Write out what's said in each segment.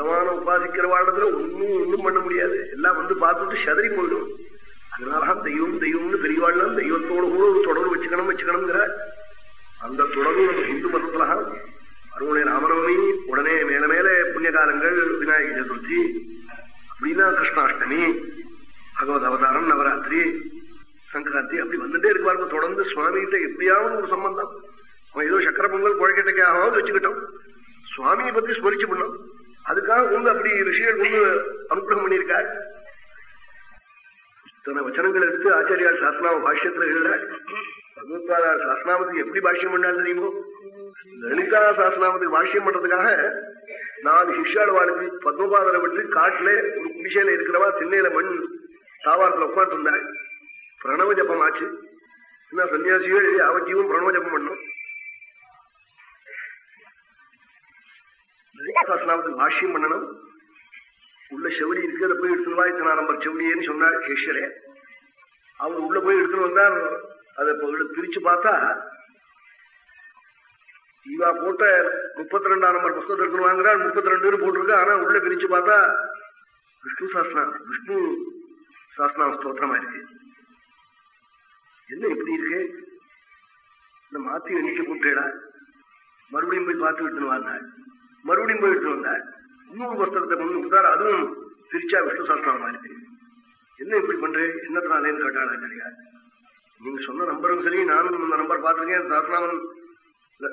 பகவான உபாசிக்கிற வாழ்றதுல ஒன்னும் ஒன்றும் பண்ண முடியாது. எல்லாம் வந்து பார்த்துட்டு சதறி போயிடும். அதனாலதான் தெய்வம் தெய்வம்னு பெரியவாழ்லாம் தெய்வத்தோடு கூட ஒரு தொடர்பு வச்சுக்கணும் வச்சுக்கணுங்கிற அந்த தொடர்பு நம்ம ஹிந்து மதத்துலதான் அருணை ராமநவமி உடனே மேல மேல புண்ணிய காலங்கள் விநாயக சதுர்த்தி அப்படின்னா கிருஷ்ணாஷ்டமி பகவத் அவதாரம் நவராத்திரி சங்கராந்தி அப்படி வந்துட்டே இருப்பாருங்க தொடர்ந்து சுவாமிகிட்ட எப்படியாவது ஒரு சம்பந்தம். அவன் ஏதோ சக்கர பொங்கல் குழக்கட்டைக்காவது வச்சுக்கிட்டோம் சுவாமியை பத்தி ஸ்மரிச்சு பண்ணோம் அதுக்காக உங்க அப்படி ரிஷிகள் கொண்டு அனுகிரகம் பண்ணியிருக்கார். இத்தனை வச்சனங்கள் எடுத்து ஆச்சாரியார் சாஸ்திராம பாஷ்யத்துல எழுதினார் பகவத்பாதார் சாஸ்திராமத்துக்கு எப்படி பாஷ்யம் பண்ணாலும் தெரியுமோ? லலிதா சாஸ்திராமத்துக்கு பாஷ்யம் பண்றதுக்காக நாலு வாழ்க்கை பத்மபாதரை விட்டு காட்டுல ஒரு குடிசையில இருக்கிறவா திண்ணையில மண் தாவாரத்துல உட்காந்துருந்தாள் பிரணவ ஜபம் ஆச்சு என்ன சன்னியாசிகள் யாவத்தையும் பிரணவ ஜபம் பண்ணும் சாஸ்திராமத்துக்கு பாஷ்யம் பண்ணணும். உள்ள செவடி இருக்கு அதை போய் எடுத்துருவா இத்தனை நம்பர் செவடியேன்னு சொன்னார் கேஷரே. அவர் உள்ள போய் எடுத்துட்டு வந்தார். அதை பிரிச்சு பார்த்தா இவா போட்ட முப்பத்தி ரெண்டாம் நம்பர் புஸ்தகத்தை எடுத்துன்னு வாங்குறாள் முப்பத்தி ரெண்டு போட்டிருக்கு. ஆனா உள்ள பிரிச்சு பார்த்தா விஷ்ணு சாஸ்னா விஷ்ணு சாஸ்திரம் ஸ்தோத்திரமா இருக்கு. என்ன இப்படி இருக்கு? இந்த மாத்தி எண்ணிக்கை போட்டேடா. மறுபடியும் போய் பார்த்து எடுத்துன்னு வாங்க. மறுபடியும் போய் வந்தார் இன்னொரு வஸ்திரத்தை கொண்டு கொடுத்தார் அதுவும் பிரிச்சா விஷ்ணு சாஸ்திரமா இருக்கு என்ன இப்படி பண்றேன் என்னத்தினாலேன்னு கேட்டாள் சரியா நீங்க சொன்ன நம்பரும் சரி நானும் இந்த நம்பர் பார்த்துருக்கேன் சாஸ்திராமன்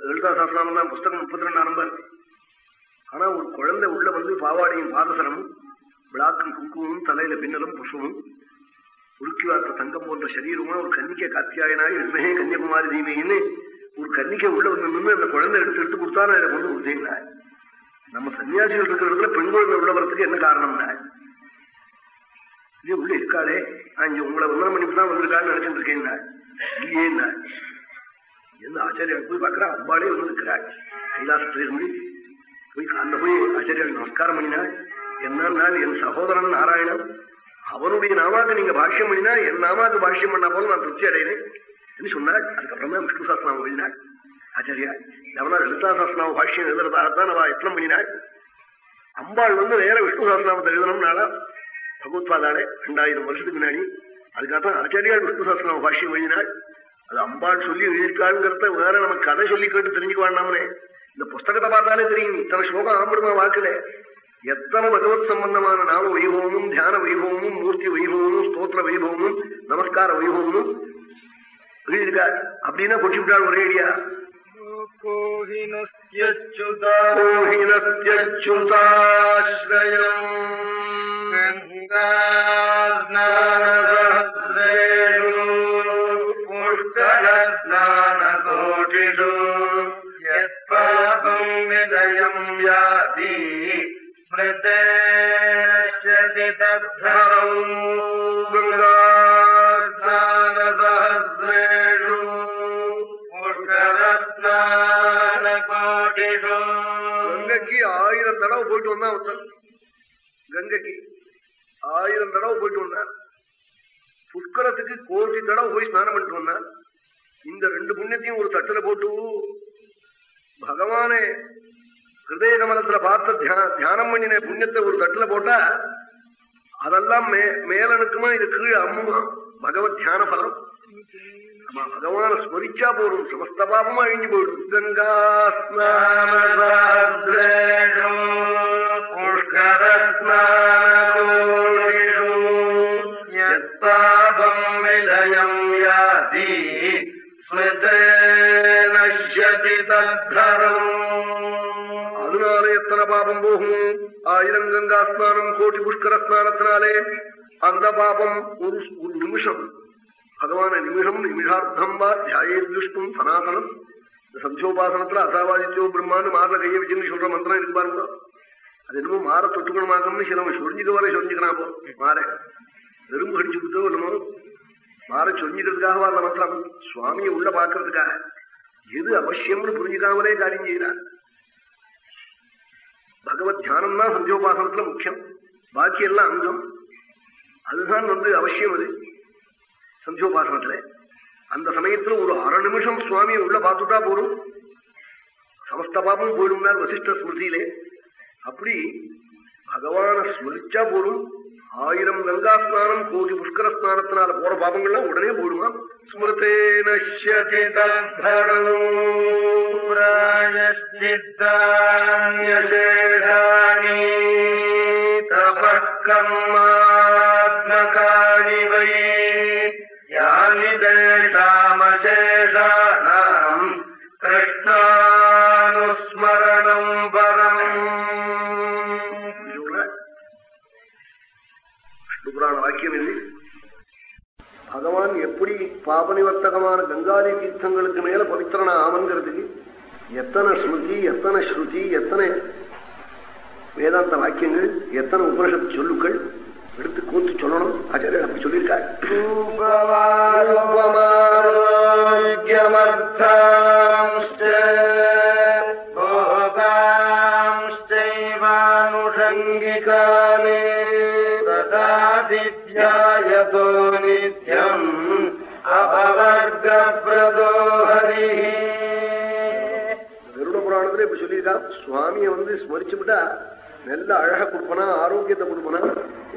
லலிதா சாஸ்திராமன் தான் புஸ்தகம் முப்பத்தி ரெண்டாம் நம்பர் ஆனா ஒரு குழந்தை உள்ள வந்து பாவாடையும் பாதசரமும் விளாக்கும் குங்குமமும் தலையில பின்னலும் புஷ்பமும் உருக்கி வார்த்த தங்கம் போன்ற சரீரமா ஒரு கன்னிக்கை காத்தியாயனாய் இருமே கன்னியகுமாரி தீமைன்னு ஒரு கன்னிக்க உள்ள வந்து நின்று அந்த குழந்தை எடுத்து எடுத்து கொடுத்தா நான் இதை கொண்டு கொடுத்தீங்களா நம்ம சன்னியாசிகள் இருக்கிற பெண் குழந்தை உள்ள வரத்துக்கு என்ன காரணம்னா இல்லையே உள்ள இருக்காளே. நான் இங்க உங்களை வந்தனம் பண்ணிட்டு தான் வந்திருக்கான்னு நினைச்சிட்டு இருக்கேன் இல்லையே என்ன ஆச்சாரியால் போய் பார்க்கிறா அம்பாலே வந்திருக்கிறாள் கைலாசத்திலிருந்து போய் அந்த போய் ஆச்சாரியால் நமஸ்காரம் பண்ணினாள் என்னன்னா என் சகோதரன் நாராயணன். அவருடைய நாமாக்கு நீங்க பாஷ்யம் பண்ணினா என் நாமாக்கு பாஷ்யம் பண்ணா போல நான் திருப்தி அடையிறேன் என்று சொன்னாள் அதுக்கப்புறம் தான் விஷ்ணு சாஸ்திரம் எழுதினாள் ஆச்சாரியா எவனா லலிதா சாஸ்திரம் பாஷ்யம் எழுதுறதாகத்தான் அவ எத்தனை பண்ணினாள். அம்பாள் வந்து வேற விஷ்ணு சாஸ்திராமத்தை எழுதணும்னால பகவத்பாதாளே ரெண்டாயிரம் வருஷத்துக்கு முன்னாடி அதுக்காகத்தான் ஆச்சாரியால் விஷ்ணு சாஸ்திரம் பாஷ்யம் எழுதினாள். அது அம்பாள் சொல்லி எழுதியிருக்காளுங்கிறத வேற நம்ம கதை சொல்லி கேட்டு தெரிஞ்சுக்குவாண்ணாமனே இந்த புஸ்தகத்தை பார்த்தாலே தெரியும். இத்தனை ஸ்லோகம் ஆம்பிடுமா வாக்குல. எத்தனை பகவத் சம்பந்தமான நாம வைபவமும் தியான வைபவமும் மூர்த்தி வைபவமும் ஸ்தோத்திர வைபவமும் நமஸ்கார வைபவமும் எழுதியிருக்கார் அப்படின்னா கொட்டி कोहिनस्त्यच्युताश्रयम् गङ्गास्नानसहस्रेषु पुष्करस्नानकोटिषु यत्पापम् विदयम् याति स्मृतेष्यति तद्धरौ गङ्गा தடவை போயிட்டு வந்தான் ஒருத்தன் கங்கைக்கு ஆயிரம் தடவை போயிட்டு வந்தான். புஷ்கரத்துக்கு கோடி தடவை போய் ஸ்நானம் பண்ணிட்டு வந்தான். இந்த ரெண்டு புண்ணியத்தையும் ஒரு தட்டுல போட்டு பகவானே ஹிருதய கமலத்துல பார்த்த தியானம் பண்ணின புண்ணியத்தை ஒரு தட்டுல போட்டா அதெல்லாம் மே மேலனுக்குமா இது கீழே அம்முமா? பகவத் தியான பலம் ஆமா பகவான ஸ்மரிச்சா போறோம் சமஸ்த பாபமா அழிஞ்சு போயிடும் கங்கா ஸ்நானசாஸ்திரேஷு விலயம் யாதி அதனால எத்தனை பாபம் போகும் ஆயிரம் கங்கா ஸ்நானம் கோடி புஷ்கர ஸ்நானத்தினாலே அந்த பாபம் ஒரு ஒரு நிமிஷம் பகவான நிமிஷம் நிமிஷார்த்தம் வா தியாயேத்யுஷ்டும் சனாதனம் இந்த சந்தியோபாசனத்துல அசாவாதித்யோ பிரம்மான்னு மாற கையை வச்சுன்னு சொல்ற மந்திரம் இருக்கு பாருங்க அது என்னமோ மாற தொட்டுக்கணும் தொட்டுக்கணுமாக்கணும்னு சிலவன் சொரிஞ்சுக்க வர சொரிஞ்சுக்கிறான் போ மாற வெறும் கடிச்சு கொடுத்தோ என்னமோ மாற சொரிஞ்சுக்கிறதுக்காக வரல மந்திரம் சுவாமியை உள்ள பாக்குறதுக்காக எது அவசியம்னு புரிஞ்சுக்காமலே காரியம் செய்யறார் பகவத் தியானம் தான் சந்தியோபாசனத்துல முக்கியம் பாக்கி எல்லாம் அங்கம் அதுதான் வந்து அவசியம் அது. சந்தியோபாசனத்துல. அந்த சமயத்துல ஒரு அரை நிமிஷம் சுவாமியை உள்ள பார்த்துட்டா போறோம் சமஸ்த பாபம் போயிடும்னார் வசிஷ்ட ஸ்மிருதியிலே. அப்படி பகவான ஸ்மரிச்சா போரும் ஆயிரம் கங்கா ஸ்நானம் கோடி புஷ்கர ஸ்நானத்தினால போற பாபங்கள்லாம் உடனே போடுமா ஸ்மிருதே தபக்கம்மா யசேஷாணி தபக்கர்மாத்மகாணி கிருஷ்ணானுஸ்மரணம் பரம். விஷ்ணுபுராண வாக்கியம் இது. பகவான் எப்படி பாபனிவர்த்தகமான கங்காதி தீர்த்தங்களுக்கு மேல பவித்திரனா ஆமன்கிறதுக்கு எத்தனை ஸ்மிருதி எத்தனை ஸ்ருதி எத்தனை வேதாந்த வாக்கியங்கள் எத்தனை உபனிஷத்து சொல்லுக்கள் எடுத்து கோத்து சொல்லணும் ஆச்சாரியர் அப்படி சொல்லியிருக்காரு भोगांश्चैवानुषङ्गिकानि तदादिध्यायतो नित्यम् अपवर्गप्रदो हरिः கருட புராணத்துல இப்ப சொல்லியிருக்கான் சுவாமியை வந்து ஸ்மரிச்சு விட்டா நல்ல அழக கொடுப்பனா ஆரோக்கியத்தை கொடுப்பனா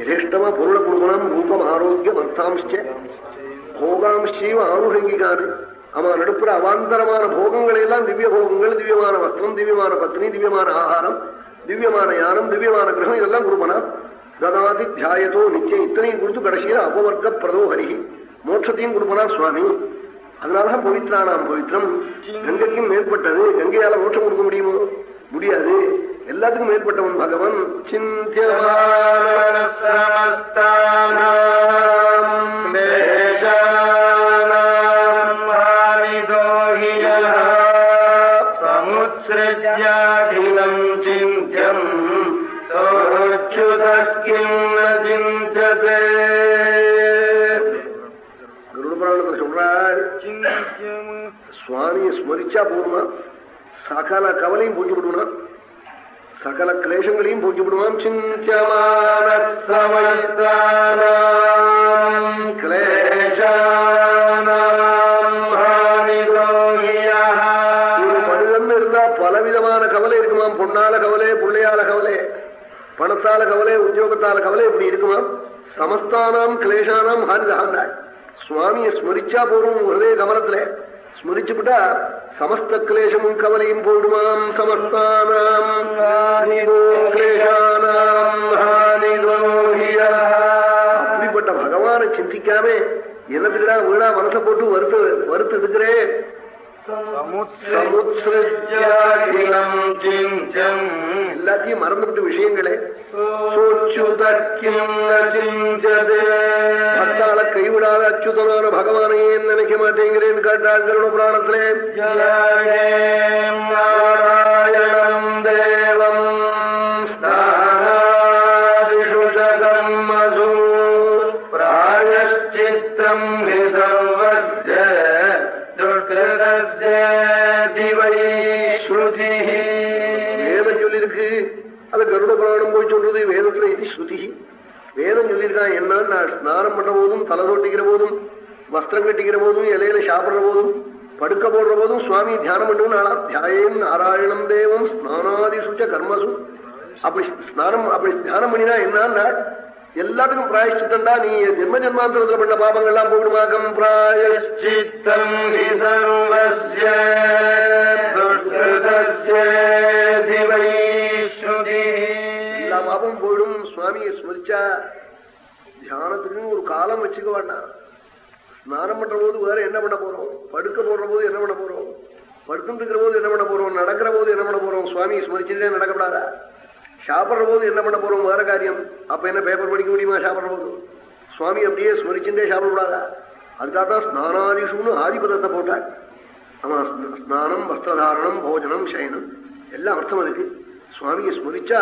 யதேஷ்டமா பொருளை கொடுக்கணும் ரூபம் ஆரோக்கியம் அர்த்தாம்ச போகாம்சையும் ஆனுஷங்கிக்காரு அவன் நடுப்புற அவாந்தரமான போகங்களை எல்லாம் திவ்ய போகங்கள் திவ்யமான வஸ்திரம் திவ்யமான பத்னி திவ்யமான ஆகாரம் திவ்யமான யானம் திவ்யமான கிரகம் இதெல்லாம் கொடுப்பனா ததாதி தியாயத்தோ நிச்சயம் இத்தனையும் கொடுத்து கடைசியில் அபவர்க்க பிரதோ ஹரிகி மோட்சத்தையும் கொடுப்பனா சுவாமி அதனாலதான் பவித்ரானாம் பவித்ரம் கங்கைக்கும் மேற்பட்டது கங்கையால மோட்சம் கொடுக்க முடியுமோ முடியாது. எல்லாத்துக்கும் மேற்பட்டவன் பகவன். சமுத்திரஜாகிலம் சிந்தியம். சிந்ததே. குருபுராணத்தில் சொல்றார் சுவாமியை ஸ்மரிச்சா போதுமா? சகல கவலையும் பூஜி விடுவான் சகல கிளேஷங்களையும் பூஜி விடுவான் சிந்தியமான கிளேஷா பலவிதமான கவலை இருக்குமாம். பொண்ணால கவலை பிள்ளையால கவலை பணத்தால கவலை உத்தியோகத்தால கவலை இப்படி இருக்குமாம். சமஸ்தானாம் கிளேஷானாம் ஹாரிதாண்டாய் சுவாமியை ஸ்மரிச்சா போறோம் ஒரே கவனத்துல. ஸ்மரிச்சுட்டா சமஸ்த கிளேஷமும் கவலையும் போடுமாம் சமஸ்தானாம். அப்படிப்பட்ட பகவானை சிந்திக்காம என்னத்துக்குடா வீணா மனசை போட்டு வறுத்து வறுத்து எடுக்கிறேன் எல்லாத்தையும் மறந்துவிட்டு விஷயங்களே. பத்தால கைவிடாத அச்சுதனான பகவானையே நினைக்க மாட்டேங்கிறேன் காட்டாள் கருண புராணத்திலே. நாராயணம் வேதம் சொல்லியிருக்கான் என்னன்னு நான் ஸ்நானம் பண்ற போதும் தலை தொட்டிக்கிற போதும் வஸ்திரம் கட்டிக்கிற போதும் இலையில சாப்பிடுற போதும் படுக்க போடுற போதும் சுவாமி தியானம் பண்ணுன்னு ஆளா? தியாயம் நாராயணம் தேவம் ஸ்நானாதி சுச்ச கர்மசு. அப்படி ஸ்நானம் அப்படி தியானம் பண்ணினா என்னன்னா எல்லாத்துக்கும் பிராயஷ்சித்தண்டா நீ ஜென்ம ஜென்மாந்திரத்துல பண்ண பாபங்கள்லாம் போடுமாக்கம் பிராயஷ்சித்தம் சர்வசிய திவை ஸ்ருதி பாபம் போயிடும் சுவாமியை ஸ்மரிச்சா தியானத்துக்குன்னு ஒரு காலம் வச்சுக்க வேண்டாம். ஸ்நானம் பண்ற போது வேற என்ன பண்ண போறோம்? படுக்க போடுற போது என்ன பண்ண போறோம்? படுத்துட்டு இருக்கிற போது என்ன பண்ண போறோம்? நடக்கிற போது என்ன பண்ண போறோம்? சுவாமியை ஸ்மரிச்சுட்டே நடக்கப்படாதா? சாப்பிட்ற போது என்ன பண்ண போறோம்? வேற காரியம். அப்ப என்ன பேப்பர் படிக்க முடியுமா சாப்பிட்ற போது? சுவாமி அப்படியே ஸ்மரிச்சுட்டே சாப்பிடக்கூடாதா? அதுக்காக தான் ஸ்நானாதிஷுன்னு ஆதிபதத்தை போட்டா ஆமா ஸ்நானம் வஸ்திரதாரணம் போஜனம் சயனம் எல்லாம் அர்த்தம் அதுக்கு. சுவாமியை ஸ்மரிச்சா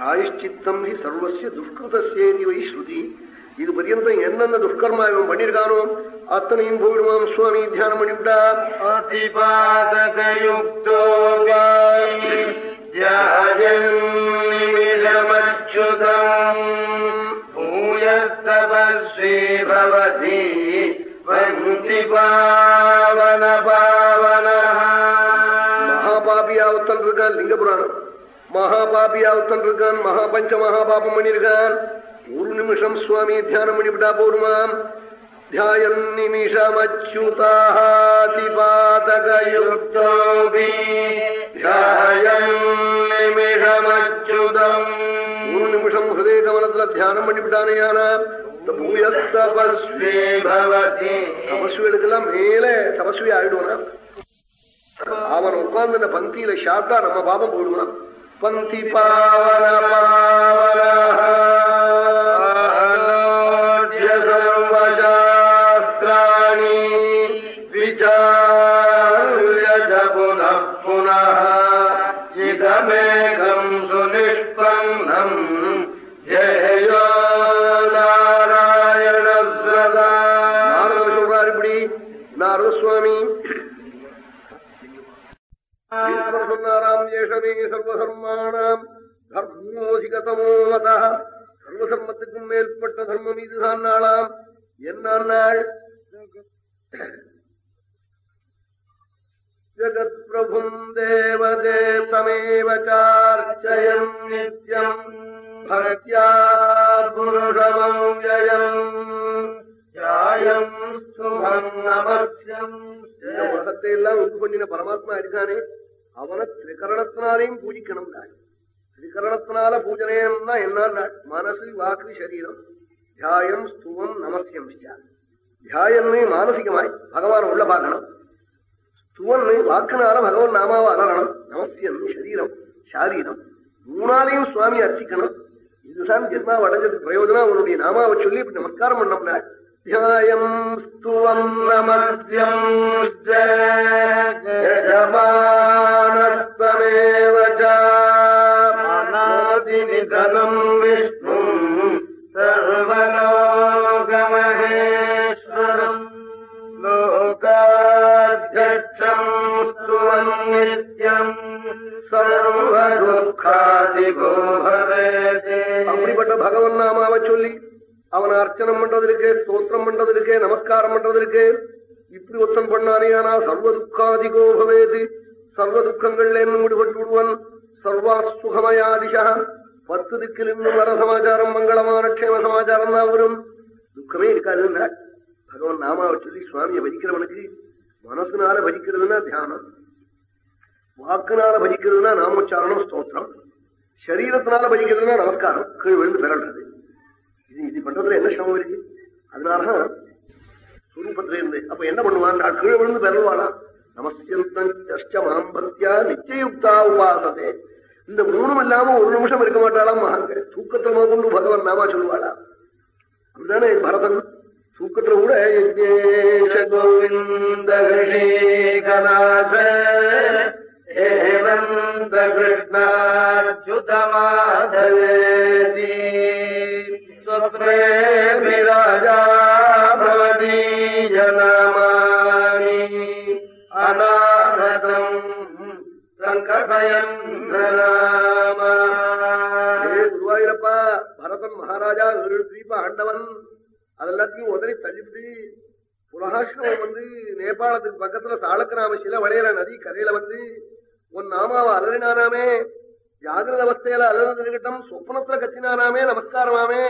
பிராயஷ்சித்தம் ஹி சர்வசிய துஷ்கிருதசேதி வை ஸ்ருதி இது பரியந்தம் என்னென்ன துஷ்கர்மா இவன் பண்ணிருக்கானோ அத்தனையும் போயிடுவான் சுவாமி தியானம் பண்ணிவிட்டார் அதிபாதகயுக்தோ ஜாயமிதமச்சுதம் பூயத்தபஸ்வீ பவதி வந்தி பாவன பாவன மகாபாபியாவத்தல் இருக்கா லிங்க புராணம் மகாபாபியா ஒருத்தன் இருக்கான் மகாபஞ்ச மகாபாபம் பண்ணிருக்கான் ஒரு நிமிஷம் சுவாமி தியானம் பண்ணிவிட்டா போருமாம் தியாயம் நிமிஷமச்சுதாதிபாதகயுக்தோபி தியாயம் நிமிஷமச்சுதம் ஒரு நிமிஷம் ஹிருதய கவனத்துல தியானம் பண்ணிவிட்டானேயானா தபஸ்விகளுக்கெல்லாம் மேல தபஸ்வி ஆயிடுவான். அவன் உட்கார்ந்து பந்தியில சாப்பிட்டா நம்ம பாபம் போயிடுவான் पंक्ति पावन पावन। அவர் சொன்னாராம் ஏஷமே சர்வதர்மானாம் தர்மோசிகதமோ மத சர்வதர்மத்துக்கும் மேற்பட்ட தர்மம் இதுதான் நாளாம். என்ன நாள்? ஜகத்பிரபும் தேவதேவமேவார்ச்சயம் நித்யம். பக்தியா புருஷமம் ஜயம் யாயம் சுமம் நமஸ்யம் உலகத்தை எல்லாம் உண்டு பண்ணின பரமாத்மா இருக்கானே திரிகரணத்தினாலையும் பூஜிக்கணும் நாள் திரிகரணத்தினால பூஜனைன்னா என்ன மனசு வாக்கு சரீரம் தியாயம் ஸ்தூவம் நமசியம் தியாயம்னு மானசிகமாய் பகவான் உள்ள பார்க்கணும். ஸ்துவன்னு வாக்குனால பகவான் நாமாவை அலறணும் நமசியம் சரீரம் சாரீரம். மூணாலையும் சுவாமி அர்ச்சிக்கணும். இதுதான் ஜென்மாவை அடைஞ்சதுக்கு பிரயோஜனம். அவனுடைய நாமாவை சொல்லி இப்படி நமஸ்காரம் பண்ணோம்னா தியாயம் ஸ்துவம் நமஸ்யம் யஜமானஸ்தமேவ अनादिनिधनम् विष्णुम् सर्वलोकमहेश्वरम् लोकाध्यक्षम् स्तुवन् नित्यम् सर्वदुःखादिगो भवेत् அப்படிப்பட்ட பகவன் நாமாவை சொல்லி அவனை அர்ச்சனம் பண்றதற்கு ஸ்தோத்திரம் பண்றதற்கு நமஸ்காரம் பண்றதற்கு. இப்படி ஒத்தன் பண்ணானே ஆனா சர்வ துக்காதிகோ பவேது. சர்வ துக்கங்கள்ல முடிபட்டு விடுவன். சர்வா சுகமயாதிஷா பத்து திக்கில் இன்னும் வர சமாச்சாரம் மங்களமான க்ஷேம சமாச்சாரம் தான் வரும். துக்கமே இருக்காதுன்னா பகவான் நாமாவை சொல்லி சுவாமியை பஜிக்கிறவனுக்கு மனசுனால பஜிக்கிறதுனா தியானம். வாக்குனால பஜிக்கிறதுனா நாமோச்சாரணம் ஸ்தோத்திரம். சரீரத்தினால பஜிக்கிறதுனா நமஸ்காரம். கீழ் விழுந்து பெறல்றது இது பண்றதுல என்ன சிரமம் இருக்கு? அதனாலதான் சுரூபத்துல இருந்து அப்ப என்ன பண்ணுவான்? நான் கீழே விழுந்து பெறவாளா நமஸ்தமாம்பத்தியா நிச்சயுக்தா உபாசதே. இந்த மூணும் இல்லாம ஒரு நிமிஷம் இருக்க மாட்டாளாம் மகாங்க தூக்கத்துல கொண்டு பகவான் நாமா சொல்லுவாளா? அப்படிதானே பரதன்? தூக்கத்துல கூட கோவிந்த கிருஷேகநாத स्वप्ने विराजा भवती जनामानि अनागतम् सङ्कटयन् नामा ஏ குருவாயூரப்பா பரதன் மகாராஜா ஏழு தீப ஆண்டவன் அதெல்லாத்தையும் உதறி தள்ளிவிட்டு புலகாசிரமம் வந்து நேபாளத்துக்கு பக்கத்துல சாளக்கிராம சில வளையிற நதி கரையில வந்து உன் நாமாவை அலறினானாமே ஜாகிரத அவஸ்தையில அலர்ந்து இருக்கட்டும் சொப்னத்துல கத்தினானாமே நமஸ்காரமாமே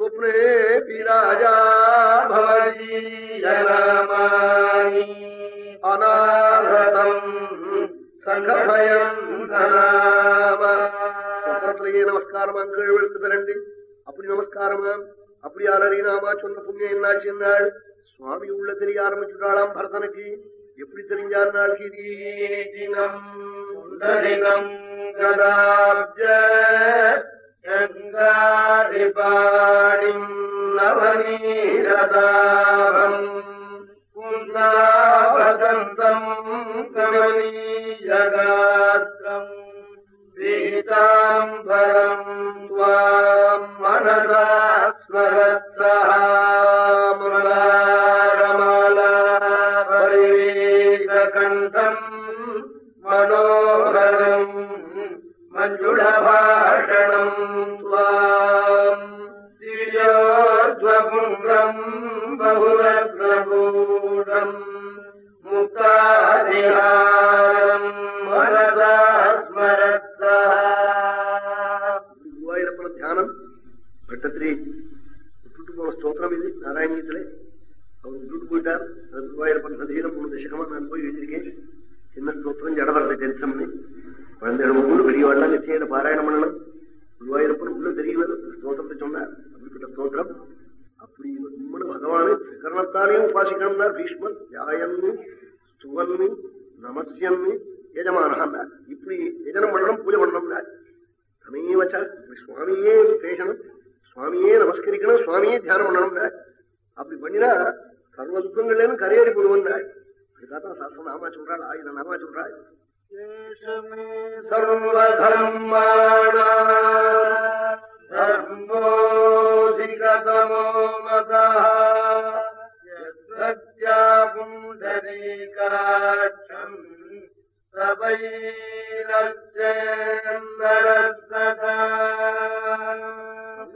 சொப்னே பீராஜா பவதி ஜனமானி அநாகதம் சங்கபயம் சொப்னத்திலேயே நமஸ்காரமா கீழ் விழுத்து பிறண்டு அப்படி நமஸ்காரமா அப்படி அலறினாமா சொன்ன புண்ணியம் என்னாச்சு என்னாள் சுவாமி உள்ள தெரிய ஆரம்பிச்சுட்டாளாம் பரதனுக்கு எப்படி தெரிஞ்சார் நாள் கிரீடினம் கதாப்ஜ கங்காதிபாடிம் நவநீரதாபம் புன்னாபதந்தம் கமனீயகாத்திரம் பீதாம்பரம் त्वाम् मनसा स्मरत्सः ഗുരുവായൂരപ്പണ ധ്യാനം. വെട്ടത്തിരി വിട്ടിട്ട് പോണ സ്തോത്രം ഇത് നാരായണീയത്തിലെ. അവർ വിട്ടിട്ട് പോയിട്ടാൽ അത് ഗുരുവായൂരപ്പൻ സധീരം മൂന്ന് ദശകമാണ്. ഞാൻ പോയി എഴുതിയിരിക്കേ. എന്ന സ്തോത്രം ജടവരുടെ ചരിത്രമെന്ന് குழந்தைகள் ஒவ்வொரு பெரியவாழ்லாம் நிச்சயம் பாராயணம் பண்ணணும் குருவாயூரப்பன் உள்ள தெரியுவது ஸ்தோத்திரத்தை சொன்னார் அப்படிப்பட்ட ஸ்தோத்திரம் அப்படி உண்மனு பகவானை சகரணத்தாலேயும் உபாசிக்கணும்னா பீஷ்மன் ஜாயன்னு சுவன்னு நமசியன்னு எஜமானஹா இப்படி எஜனம் பண்ணணும் பூஜை பண்ணணும் தமேவச்ச சுவாமியே பேசணும் சுவாமியே நமஸ்கரிக்கணும் சுவாமியே தியானம் பண்ணணும் அப்படி பண்ணினா சர்வ துக்கங்கள்லேருந்து கரையேறி போடுவோம் அதுக்காகத்தான் சாஸ்திரம் நாமா சொல்றாள் ஆயுதம் நாமா சொல்றாள். சர்வதர்மாணோ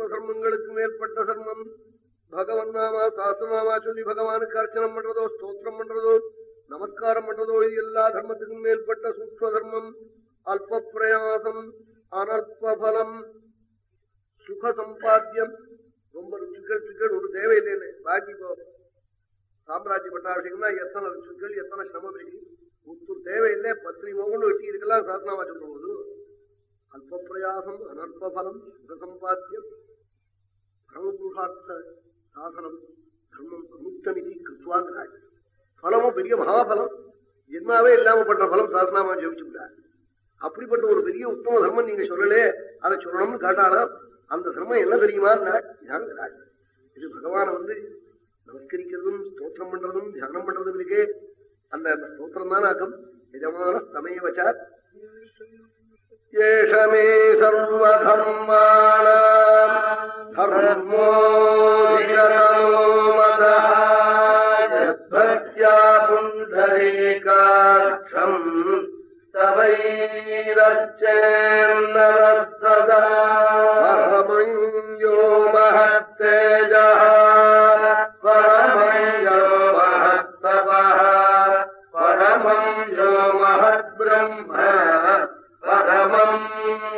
சர்வ மேற்பட்ட தர்மம் பகவன் நாமா சாஸ்திரமாவா சொல்லி பகவானுக்கு அர்ச்சனம் பண்றதோ ஸ்தோத்திரம் பண்றதோ நமஸ்காரம் பண்றதோ இது எல்லா தர்மத்துக்கும் மேற்பட்ட சூக்ம தர்மம் அல்ப பிரயாசம் அனற்பலம் சுக சம்பாத்தியம் ரொம்ப ருச்சுக்கள் சுக்கள் ஒரு தேவையில்லைன்னு பாக்கி போ சாம்ராஜ்ய பட்டாபிஷேகம்னா எத்தனை ருச்சுக்கள் எத்தனை சிரமம் இருக்கு ஒத்து தேவையில்லை பத்திரி மோகன் வெட்டி இருக்கலாம் சாஸ்திரமா சொல்ற போது அல்ப பிரயாசம் அனல்பலம் சுக சம்பாத்தியம் பரமபுருஷார்த்த சாசனம் தர்மம் அமுக்தமிதி கிருத்வாங்கிறாள் பலமும் பெரிய மகாபலம். ஜென்மாவே இல்லாம பண்ற பலம் சாசனமா ஜெயிச்சுட்டார் அப்படிப்பட்ட ஒரு பெரிய உத்தம தர்மம் நீங்க சொல்லலே அதை சொல்லணும்னு காட்டாளா அந்த தர்மம் என்ன தெரியுமா இது பகவான வந்து நமஸ்கரிக்கிறதும் ஸ்தோத்திரம் பண்றதும் தியானம் பண்றதும் இருக்கே அந்த ஸ்தோத்திரம் தான் ஆகும் எஜமான தமே வச்சா ஏஷமே சர்வதர்மான தர்மோ மத மகத்தேஜா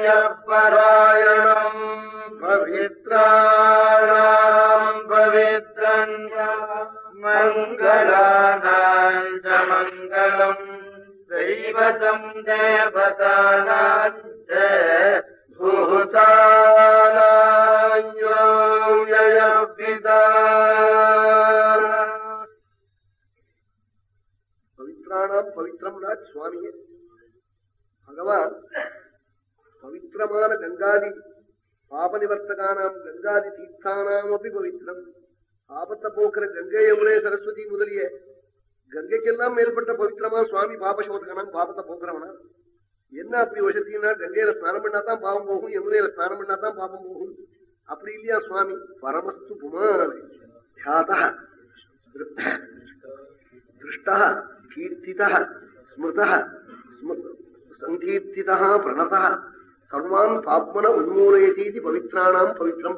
यपरायणम् पवित्राणाम् पवित्रम् मङ्गलानाम् च मङ्गलम् दैवतम् देवतानाम् च भूतानाञ्जोऽव्ययविदा பவித்ராணாம் பவித்ரம்னா சுவாமியே பகவான் பவித்திரமான கங்காதி பாப நிவர்த்தகானாம் கங்காதி தீர்த்தானாம் அப்படி பவித்திரம். பாபத்தை போக்குற கங்கை யமுனே சரஸ்வதி முதலிய கங்கைக்கெல்லாம் மேற்பட்ட பவித்திரமா சுவாமி பாபசோதகனாம் பாபத்தை போக்குறவனா? என்ன அப்படி வசத்தின்னா கங்கையில ஸ்நானம் பண்ணாதான் பாவம் போகும் யமுனையில ஸ்நானம் பண்ணாதான் பாபம் போகும். அப்படி இல்லையா சுவாமி? பரமஸ்து புமான் திருஷ்டா. கீர்த்தித. ஸ்மிருத. சங்கீர்த்தித பிரணதா. சர்வான் பாப்மன உன்மூலைய செய்தி பவித்ராணாம் பவித்ரம்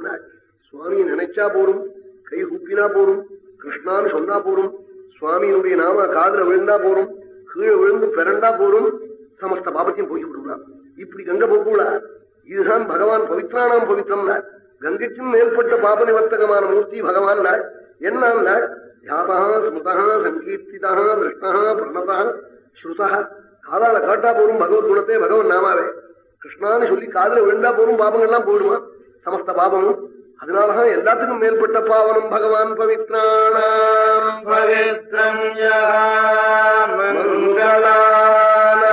சுவாமியை நினைச்சா போரும் கை ஹூப்பினா போரும் கிருஷ்ணான்னு சொன்னா போரும் சுவாமியினுடைய நாம காதல விழுந்தா போரும் கீழே விழுந்து பிறண்டா போரும் சமஸ்த பாபத்தையும் போய் விடுவார் இப்படி கங்கை போகூடா இதுதான் பகவான் பவித்ரானாம் பவித்ரம் கங்கைக்கும் மேற்பட்ட பாப நிவர்த்தகமான மூர்த்தி பகவான் என்ன தியாதா ஸ்மிருதா சங்கீர்த்திதா கிருஷ்ணா பிரணதா ஸ்ருதா காதால காட்டா போரும் பகவத் குணத்தை பகவன் நாமாவே. கிருஷ்ணான்னு சொல்லி காதல விழுந்தா போரும் பாபங்கள்லாம் போடுமா சமஸ்த பாபமும். அதனாலதான் எல்லாத்துக்கும் மேற்பட்ட பாவனம் பகவான் பவித்ராணாம் பவித்ரம் மங்களாம்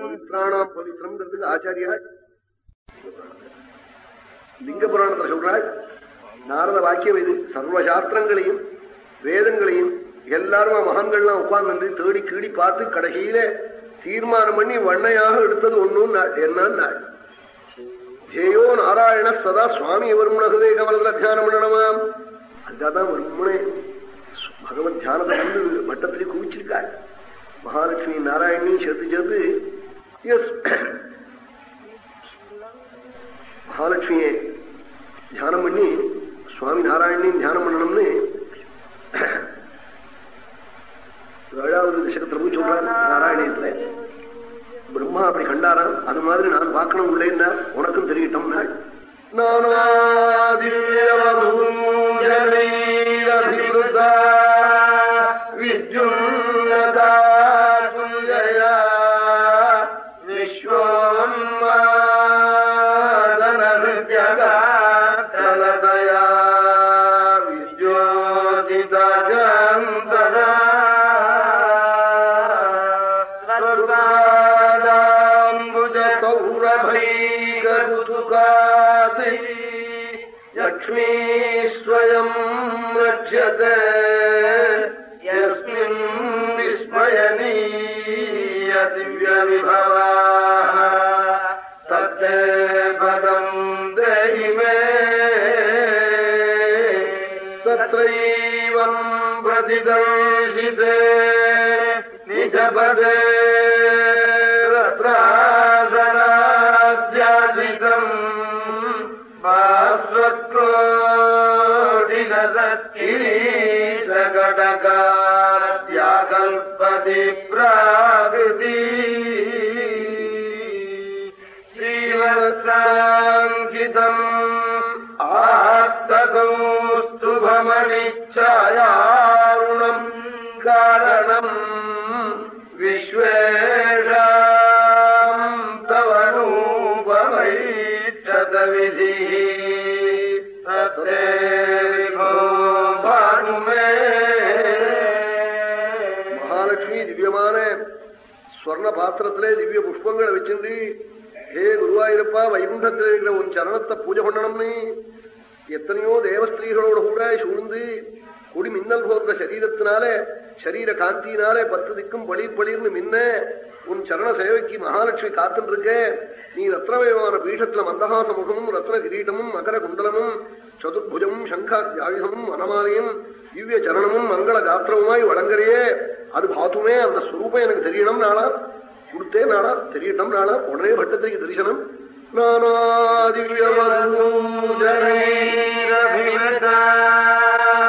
பவித்ராணாம் பவித்ரம்ங்கிறதுக்கு ஆச்சாரியா? லிங்க புராணத்தை சொல்றாள் நாரத வாக்கியம் இது. சர்வ சாஸ்திரங்களையும் வேதங்களையும் எல்லாரும் மகான்கள்லாம் உட்கார்ந்து தேடி கீடி பார்த்து கடைசியில தீர்மானம் பண்ணி வண்ணையாக எடுத்தது ஒன்னும் நாள் என்ன நாள் ஜேயோ நாராயண சதா சுவாமி வருமுனகவே கமலத்துல தியானம் பண்ணணுமாம்? அதுக்காகதான் வருமுனே பகவத் தியானத்தை வந்து மட்டத்திலே குவிச்சிருக்காள் மகாலட்சுமி நாராயணியும் சேர்த்து சேர்த்து எஸ் மகாலட்சுமியை தியானம் பண்ணி சுவாமி நாராயணியும் தியானம் பண்ணணும்னு ஏழாவது தசகத்துல போய் சொல்றாரு நாராயணத்துல பிரம்மா அப்படி கண்டாராம் அது மாதிரி நான் பார்க்கணும் உள்ளேன்னா உனக்கும் தெரியட்டும் நாள் நானாதிரவதூஞ்சலீரபிருதா प्रतिदर्शिते निजपदे रत्रासनाद्यासितम् बास्वत्रोडिनदत्किरीटकटकाद्याकल्पति प्राकृति श्रीवत्साङ्कितम् आत्तकौस्तुभमणिच्छायारुणम् காரணம் விஸ்வேஷாம் தவனூபமை சதவிதி பானுமே. மகாலட்சுமி திவ்யமான ஸ்வர்ண பாத்திரத்திலே திவ்ய புஷ்பங்களை வச்சிருந்து ஹே குருவாயிருப்பா வைகுண்டத்தில் இருக்கிற உன் சரணத்தை பூஜை பண்ணணும்னு எத்தனையோ தேவஸ்திரீகளோட கூட சூழ்ந்து கொடி மின்னல் போன்ற சரீரத்தினாலே சரீர காந்தியினாலே பத்து திக்கும் பளிர் பளிர்னு மின்ன உன் சரண சேவைக்கு மகாலட்சுமி காத்துட்டு இருக்க நீ ரத்னமயமான பீஷத்துல மந்தகாச முகமும் ரத்ன கிரீட்டமும் மகர குண்டலமும் சதுர்புஜமும் சங்காத்யாயுதமும் வனமாலையும் திவ்ய சரணமும் மங்கள காத்திரமுமாய் வழங்குறியே. அது பாத்துமே அந்த ஸ்வரூபம் எனக்கு தெரியணும் நாளா? கொடுத்தே நாளா? தெரியட்டும் நாளா? உடனே பட்டத்திற்கு தரிசனம். நானா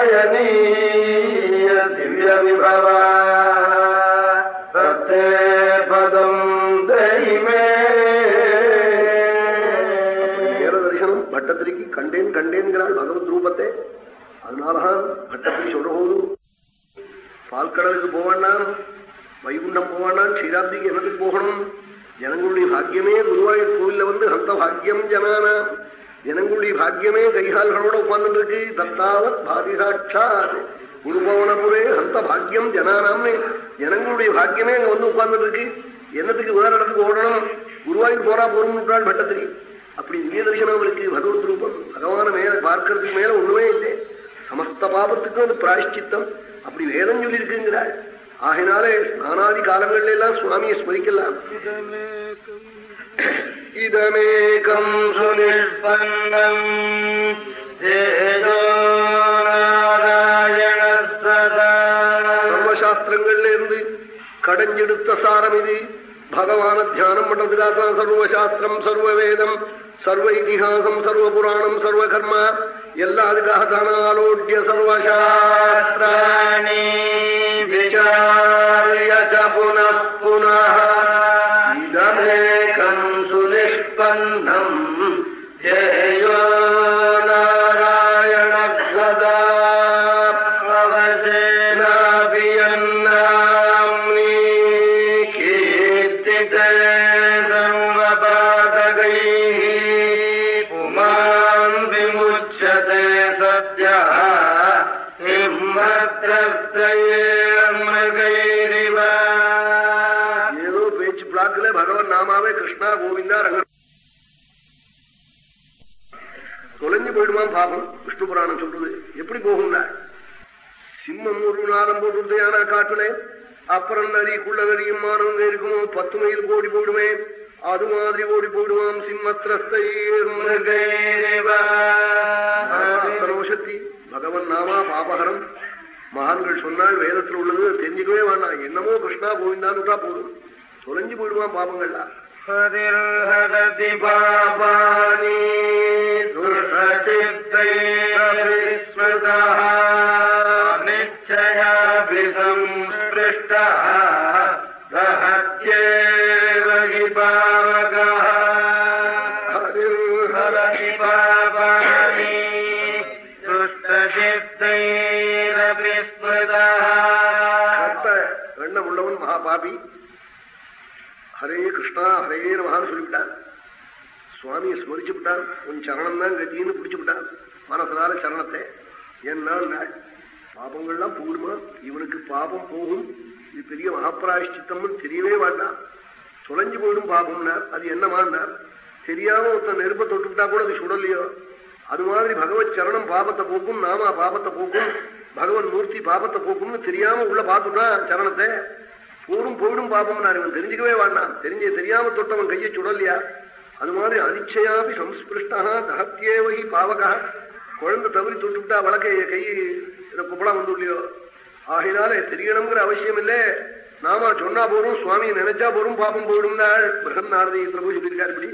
திவ்யமயனீய திவ்ய விபவா தத்தே பதம் தெய்மே தரிசனம் பட்டத்திரிக்கு கண்டேன் கண்டேன்கிறாள் பகவத் ரூபத்தை அதனாலதான் பட்டத்திரி சொல்ற போது பால்கடலுக்கு போவான்னா வைகுண்டம் போவானா ஸ்ரீராப்தி கிரகத்துக்கு போகணும்? ஜனங்களுடைய பாக்கியமே குருவாயூர் கோவில்ல வந்து ஹந்த பாக்கியம் ஜனானா ஜனங்களுடைய பாக்கியமே கைகால்களோட உட்கார்ந்து இருக்கு தத்தாவத் பாதிசாட்சாத். குருபவனப்புவே குருபவனபுரே பாக்கியம் ஜனானாம்னு ஜனங்களுடைய பாக்கியமே அங்க வந்து உட்கார்ந்து இருக்கு என்னத்துக்கு வேற இடத்துக்கு ஓடணும்? குருவாயூர் போறா போறோம்னுட்டாள் பட்டத்திரி. அப்படி திவ்ய தரிசனம் இருக்கு. பகவத் ரூபம். பகவான மேல பார்க்கறதுக்கு மேல ஒண்ணுமே இல்லை. சமஸ்த பாபத்துக்கும் அது பிராயஷ்சித்தம் அப்படி வேதம் சொல்லி இருக்குங்கிறாள் ஆகினாலே ஸ்நானாதி காலங்கள்ல எல்லாம் சுவாமியை ஸ்மரிக்கலாம். இதமேகம் சொலில் பன்னம். தேஜோநாராயண சதா சர்வசாஸ்திரங்கள்ல இருந்து கடைஞ்செடுத்த சாரம் இது பகவான தியானம் பண்றதுக்காக சர்வசாஸ்திரம் சர்வவேதம் சர்வ இதிகாசம் சர்வ புராணம் சர்வ கர்மா எல்லா அதுக்காக சர்வசாஸ்திராணி விசாரிய புன புன பேச்சு பிளாக்ல பகவன் நாமாவே கிருஷ்ணா கோவிந்தா ரங்க தொலைஞ்சு போயிடுவான் பாபம். விஷ்ணு புராணம் சொல்றது எப்படி போகும்னா சிம்மம் ஒரு நாளம் போடுறதையான காட்டுல. அப்புறம் நதி குள்ள நதியும் மானவங்க இருக்குமோ பத்து மைல் ஓடி போயிடுமே. அது மாதிரி ஓடி போயிடுவான் சிம்மத்திரஸ்தி பகவன் நாமா பாபகரம். மகான்கள் சொன்னால் வேதத்தில் உள்ளது தெரிஞ்சுக்கவே வேண்டாம். என்னமோ கிருஷ்ணா கோவிந்தான்னு போதும். தொலைஞ்சு போயிடுவான் பாபங்கள்லாம். हर दिवाबारी दुर्दती हरिष्वः கிருஷ்ணா ஹரே நமகான்னு சொல்லிவிட்டான் சுவாமியை ஸ்மரிச்சு விட்டான் உன் சரணம் தான் கத்தின்னு பிடிச்சு விட்டான் மனசனால சரணத்தை. என்ன நாள் பாபங்கள்லாம் போகுமா? இவனுக்கு பாபம் போகும். இது பெரிய மகாபிராயஷ்டித்தம்னு தெரியவே வேண்டாம். தொலைஞ்சு போயிடும் பாபம்னார் அது என்னமான்னார். தெரியாம ஒருத்தன் நெருப்ப தொட்டுவிட்டா கூட அது சுடலையோ? அது மாதிரி பகவத் சரணம் பாபத்தை போக்கும் நாமா பாபத்தை போக்கும் பகவன் மூர்த்தி பாபத்தை போக்கும்னு தெரியாம உள்ள பார்த்துட்டா சரணத்தை. ஊரும் போயிடும் பாபம் இவன் தெரிஞ்சுக்கவே வேண்டாம். தெரிஞ்ச தெரியாம தொட்டவன் கையை சுடலையா? அது மாதிரி அதிச்சையாபி சம்ஸ்பிருஷ்டா தகத்தியேவகி பாவகா குழந்தை தவறி தொட்டுவிட்டா வழக்கைய கை குப்பலாம் வந்து இல்லையோ ஆகினால தெரியணுங்கிற அவசியம் இல்லை. நாம சொன்னா போறோம் சுவாமியை நினைச்சா போறோம் பாபம் போயிடும் நாள் பிரகன் நாரதி பிரபு சொல்லியிருக்கார் இப்படி.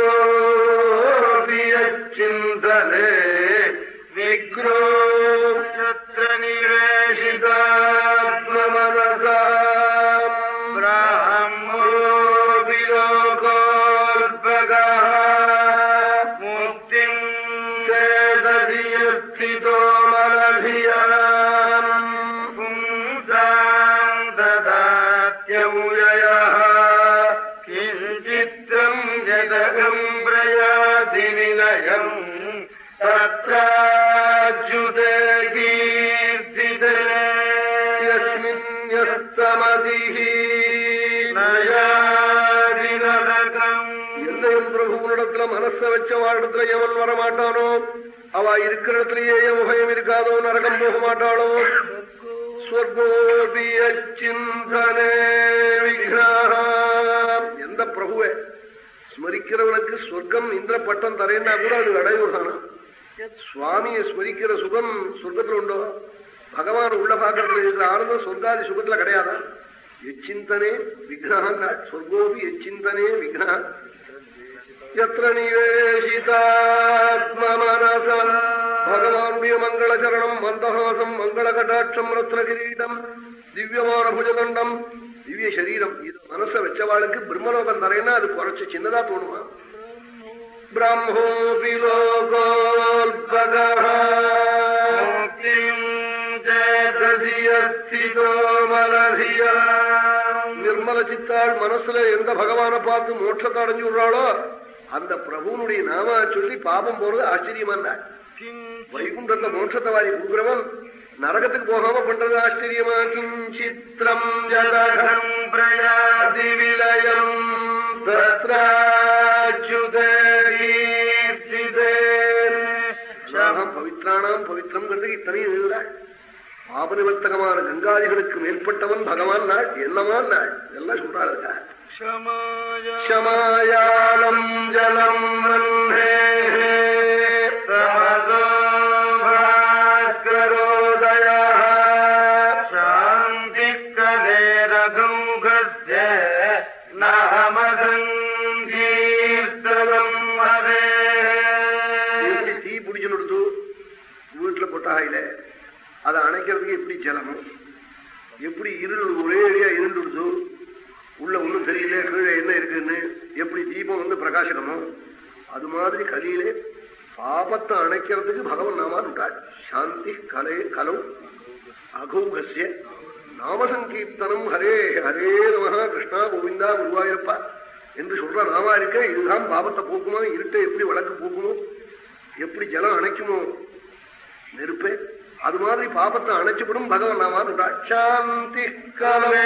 சகோதிய சிந்தனே நிக்ரோயத்திர நிவேஷிதாத்மமனதா जगम् प्रयाति विनयम् तत्राच्युते कीर्तिते யஸ்மின்யஸ்தமதிஹி नयाति नरकम् எந்த என் பிரபுவனிடத்துல மனச வச்ச வாழ்இடத்துல எவன் வரமாட்டானோ அவ இருக்கிற இடத்துலயே என் உபயம் இருக்காதோ நரகம் போக மாட்டாளோ ஸ்வர்கோபியச்சிந்தனே விக்ரம் எந்த பிரபுவே ஸ்மரிக்கிறவனுக்கு சொர்க்கம் இந்திர பட்டம் தரேன்னா கூட அது அடையுறானா சுவாமியை ஸ்மரிக்கிற சுகம் சொர்க்கத்துல உண்டோ? பகவான் உள்ள பாக்கிறதுல இருக்கிற ஆனந்தம் சொர்க்காதி சுகத்துல கிடையாதா? எச்சிந்தனே விக்னஹான் சொர்க்கோபி எச்சிந்தனே விக்னா எத்திர நிவேசிதாத்மனச பகவானுடைய மங்கள சரணம் மந்தஹாசம் மங்கள கடாட்சம் ரத்னகிரீடம் திவ்யமான புஜதண்டம் திவ்ய சரீரம் இது மனசை வச்சவாளுக்கு பிரம்மலோகம் தரேன்னா அது குறைச்சு சின்னதா தோணுமா பிரம்மோபி நிர்மல சித்தாள் மனசுல எந்த பகவான பார்த்து மோட்சத்தை அடைஞ்சு விடுறாளோ அந்த பிரபுனுடைய நாம சொல்லி பாபம் போறது ஆச்சரியமா இருந்தாள் வைகுண்டத்தை மோட்சத்தை வாரி கொடுக்குறவன் நரகத்துக்கு போகாம பண்றது ஆச்சரியமா? கிஞ்சித்திரம் ஜடகம் பிரயாதி விலயம் பவித்ராணாம் பவித்ரம்ங்கிறது இத்தனையும் எழுதுறாள் பாபநிவர்த்தகமான கங்காதிகளுக்கு மேற்பட்டவன் பகவான் நாள் என்னவான் நாள் எல்லாம் சொல்றாள் இருக்கா ஷமாயாலம் ஜலம் ரன்னே ஜலமும் எப்படி இருள் ஒரே அடியா இருண்டுடுத்து உள்ள ஒண்ணும் தெரியல கீழே என்ன இருக்குன்னு எப்படி தீபம் வந்து பிரகாசனமோ அது மாதிரி கலியிலே பாபத்தை அணைக்கிறதுக்கு பகவன் நாமாட்டாள் சாந்தி கலை கலவு அகௌகசிய நாமசங்கீர்த்தனம் ஹரே ஹரே நமகா கிருஷ்ணா கோவிந்தா குருவாயூரப்பா என்று சொல்ற நாமா இருக்க இதுதான் பாபத்தை போக்குமா இருட்டை எப்படி வழக்கு போக்குமோ எப்படி ஜலம் அணைக்குமோ நெருப்பே. அது மாதிரி பாபத்தை அணைச்சுவிடும் பகவன் நாமா சாந்தி கலவே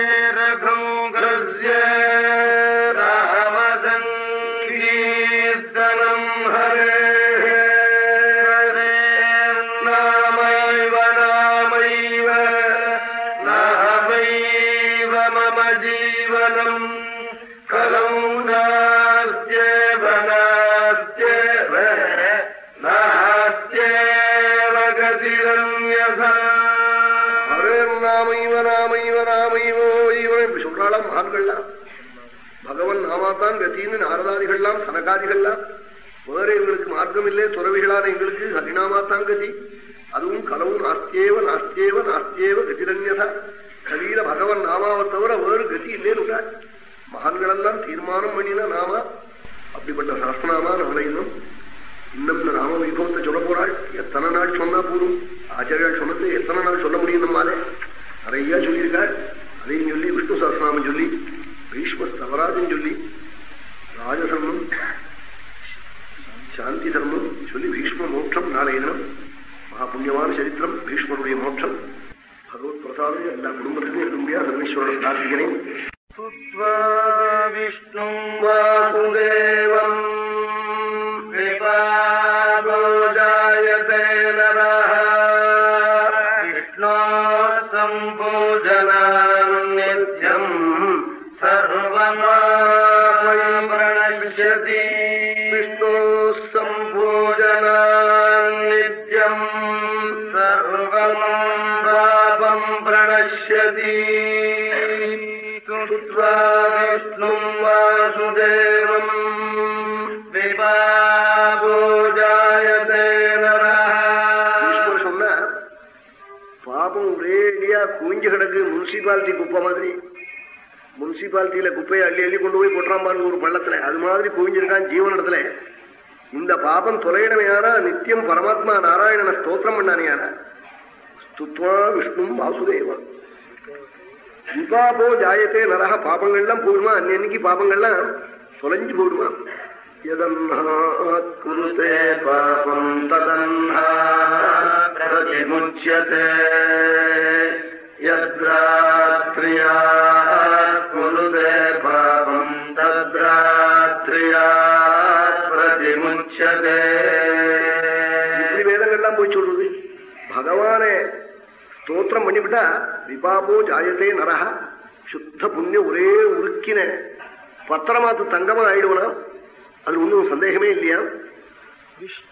இவன் இப்படி சொல்றாளாம் மகான்கள்லாம்? பகவன் நாமாத்தான் கத்தின்னு நாரதாதிகள்லாம் சனகாதிகள்லாம். வேற எங்களுக்கு மார்க்கம் இல்லை துறவிகளான எங்களுக்கு ஹரிநாமாத்தாங்கதி அதுவும் கலவும் நாஸ்தியேவ நாஸ்தியேவ நாஸ்தியேவ கதிரன்யதா கலீர பகவன் நாமாவை தவிர வேறு கதி இல்லேன்னு மகான்களெல்லாம் தீர்மானம் பண்ணினா நாமா. அப்படிப்பட்ட சாஸ்திரநாமா நம்மளை இன்னும் இன்னும் இந்த நாம வைபவத்தை சொல்ல போறாள். எத்தனை நாள் சொன்னா போதும்? ஆச்சாரியால் சொன்னது எத்தனை நாள் சொல்ல முடியும் நம்மாலே? நிறைய சொல்லியிருக்காள். அதையும் சொல்லி விஷ்ணு சாஸ்திரநாமம் சொல்லி பீஷ்ம ஸ்தவராஜன் சொல்லி ராஜதர்மம் சாந்தி தர்மம் சொல்லி பீஷ்ம மோட்சம் நாளைய தினம் மகா சரித்திரம் பீஷ்மருடைய மோட்சம் பகவத் பிரசாதம் எல்லா குடும்பத்திலும் இருக்க முடியாது சர்வேஸ்வரன் பிரார்த்திக்கிறேன் விஷ்ணு வாசுதேவம் விபாபோஜாயதே பாபம் ஒரேடியா குவிஞ்சு கிடக்கு முனிசிபாலிட்டி குப்பை மாதிரி. முனிசிபாலிட்டியில குப்பையை அள்ளி அள்ளி கொண்டு போய் கொட்டுறான் ஒரு பள்ளத்துல. அது மாதிரி குவிஞ்சிருக்கான் ஜீவனிடத்துல. இந்த பாபம் தொலையிடமையானா நித்தியம் பரமாத்மா நாராயணனை ஸ்தோத்திரம் பண்ணானையானா ஸ்துத்வா விஷ்ணு வாசுதேவன் விபாபோ ஜாயத்தே நரக பாபங்கள்லாம் போயிடுமா அன்னைக்கு பாபங்கள்லாம் தொலைஞ்சு போயிடுமா यदह्नात्कुरुते पापम् तदह्ना प्रतिमुच्यते यद्रात्र्या कुरुते पापम् तद्रात्र्या പ്രതിമുച്ഛതേ വേദങ്ങളെല്ലാം പോയി ചൊല്ലുന്നത് ഭഗവാനെ സ്തോത്രം പണിവിട്ട വിപാപോ ജായത്തെ നരഹ ശുദ്ധ പുണ്യ ഒരേ ഉറുക്കിനെ പത്രമാത്ത് തങ്കമായിടുവണം அதுல ஒன்றும் சந்தேகமே இல்லையா? விஷ்ணு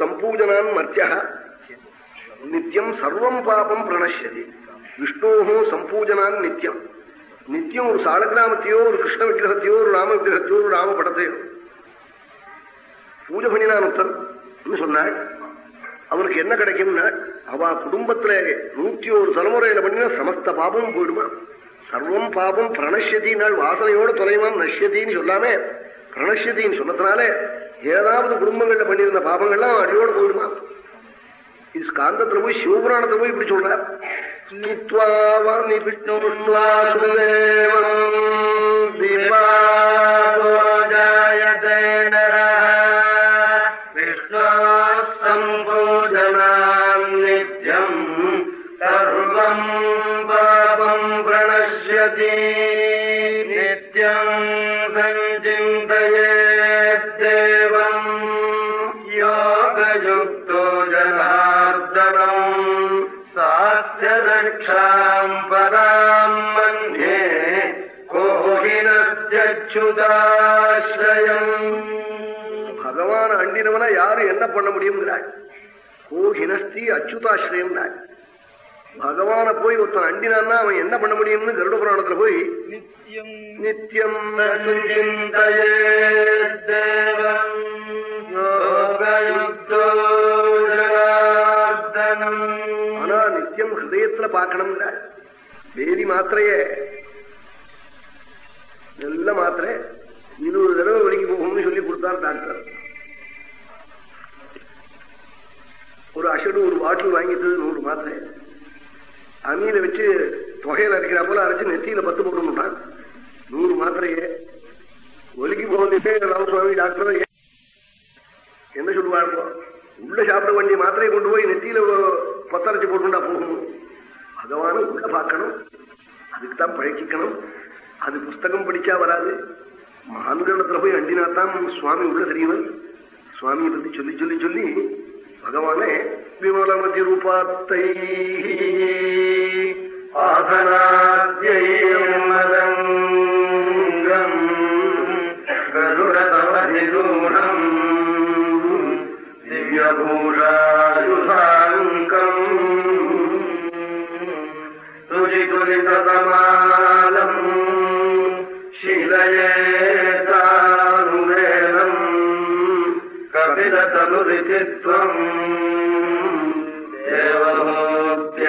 சம்பூஜனான் மர்த்தியா நித்தியம் சர்வம் பாபம் பிரணஷ்யதி. விஷ்ணு சம்பூஜனான் நித்தியம் நித்தியம் ஒரு சாலகிராமத்தையோ ஒரு கிருஷ்ண விக்கிரகத்தையோ ஒரு ராம விக்கிரகத்தையோ ஒரு ராம படத்தையோ. பூஜை பண்ணினான் ஒருத்தன். சொன்னாள் அவனுக்கு என்ன கிடைக்கும்னா அவ குடும்பத்துல நூத்தி ஒரு தலைமுறையில பண்ணினா சமஸ்த பாபமும் போயிடுமா? சர்வம் பாபம் பிரணஷ்யதி வாசனையோடு தொலைமாம் நஷ்யத்தின்னு சொல்லாம பிரணஷ்யத்தின்னு சொன்னதுனால ஏதாவது குடும்பங்கள்ல பண்ணியிருந்த பாபங்கள்லாம் அடியோடு போயிடுமா? இது ஸ்காந்தத்துல போய் சிவபுராணத்தை போய் இப்படி சொல்றார். விஷ்ணு प्रणश्यति नित्यम् सञ्चिन्तयेद्देवम् योगयुक्तो जनार्दनम् साध्यरक्षाम् पराम् मन्ये கோஹினத்யுதாசிரயம் பகவான் அண்டினவனா யாரு என்ன பண்ண முடியுங்கிறாள் கோஹினஸ்தி அச்சுதாசிரயம் பகவான போய் ஒருத்தன் அண்டினான்னா அவன் என்ன பண்ண முடியும்னு கருட புராணத்துல போய் நித்தியம். ஆனா நித்தியம் ஹிருதயத்துல பார்க்கணுங்கிறாள் வேதி மாத்திரையே. நல்ல மாத்திரை. இருபது தடவை வலிக்கு போகும்னு சொல்லி கொடுத்தார் டாக்டர். ஒரு அஷடு ஒரு பாட்டில் வாங்கிட்டது நூறு மாத்திரை. அமீனை வச்சு தொகையில அரைக்கிற போல அரைச்சு நெத்தியில பத்து போடணும்னா நூறு மாத்திரையே. ஒலிக்கு போகுதுட்டே ராமசுவாமி டாக்டர் என்ன சொல்லுவாங்க உள்ள சாப்பிட வேண்டிய மாத்திரையை கொண்டு போய் நெத்தியில பத்தரைச்சு போட்டுண்டா போகணும் பகவான உள்ள பார்க்கணும். அதுக்கு தான் பழக்கிக்கணும் அது புஸ்தகம் படிச்சா வராது. மகான்களிடத்துல போய் அண்டினாத்தான் சுவாமி உள்ள தெரியவன் சுவாமியை பத்தி சொல்லி சொல்லி சொல்லி பகவானே விமலமதி ரூபாத்தை ஆசனாத்யம் கருடதவதிரூடம் திவ்யபூஷாயுஷாங்கம் துரிதுரிதமாலம் சிலையே ऋचित्वम्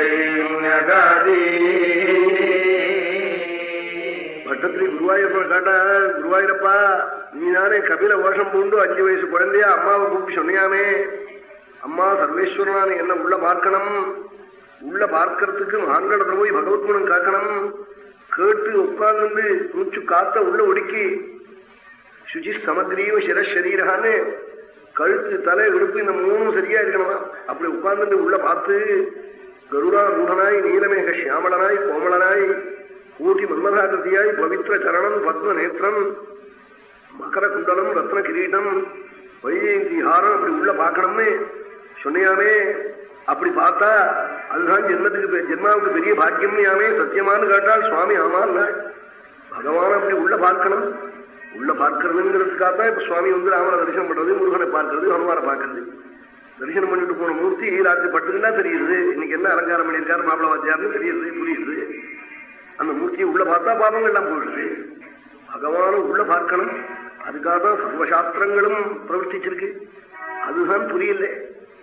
देवमूर्त्यैन्यगादी பட்டத்திரி குருவாயூரப்ப காட்டா குருவாயூரப்பா நீ நானே கபில வேஷம் பூண்டு அஞ்சு வயசு குழந்தையா அம்மாவை கூப்பிட்டு சொன்னியாமே அம்மா சர்வேஸ்வரனான என்ன உள்ள பார்க்கணும் உள்ள பார்க்கறதுக்கு மாங்கடத்துல போய் பகவத் குணம் காக்கணும் கேட்டு உட்கார்ந்து மூச்சு காத்த உள்ள ஒடுக்கி சுஜி சமக்ரீவ சிரஷரீரான்னு கழுத்து தலை இடுப்பு இந்த மூணும் சரியா இருக்கணுமா? அப்படி உட்கார்ந்து உள்ள பார்த்து கருடா ரூடனாய் நீலமேக சியாமளனாய் கோமளனாய் ஊட்டி மன்மதாகிருதியாய் பவித்ர சரணம் பத்ம நேத்திரம் மகர குண்டலம் ரத்ன கிரீட்டம் வைஜெயந்தி ஹாரம் அப்படி உள்ள பார்க்கணும்னு சொன்னியாமே அப்படி பார்த்தா அதுதான் ஜென்மத்துக்கு ஜென்மாவுக்கு பெரிய பாக்கியம் யாமே சத்தியமானு கேட்டால் சுவாமி ஆமான் பகவான் அப்படி உள்ள பார்க்கணும். உள்ள பார்க்கறதுங்கிறதுக்காக தான் இப்ப சுவாமி வந்து ராமனை தரிசனம் பண்றது முருகனை பார்க்கறது ஹனுமாரை பார்க்கறது. தரிசனம் பண்ணிட்டு போன மூர்த்தி ராத்திரி பட்டுன்னா தெரியுது. இன்னைக்கு என்ன அலங்காரம் பண்ணியிருக்காரு மாப்பிள வாத்தியார்னு தெரியுது புரியுது. அந்த மூர்த்தியை உள்ள பார்த்தா பாபங்கள் எல்லாம் போயிடுது. பகவானும் உள்ள பார்க்கணும். அதுக்காக தான் சர்வசாஸ்திரங்களும் பிரவர்த்திச்சிருக்கு. அதுதான் புரியல.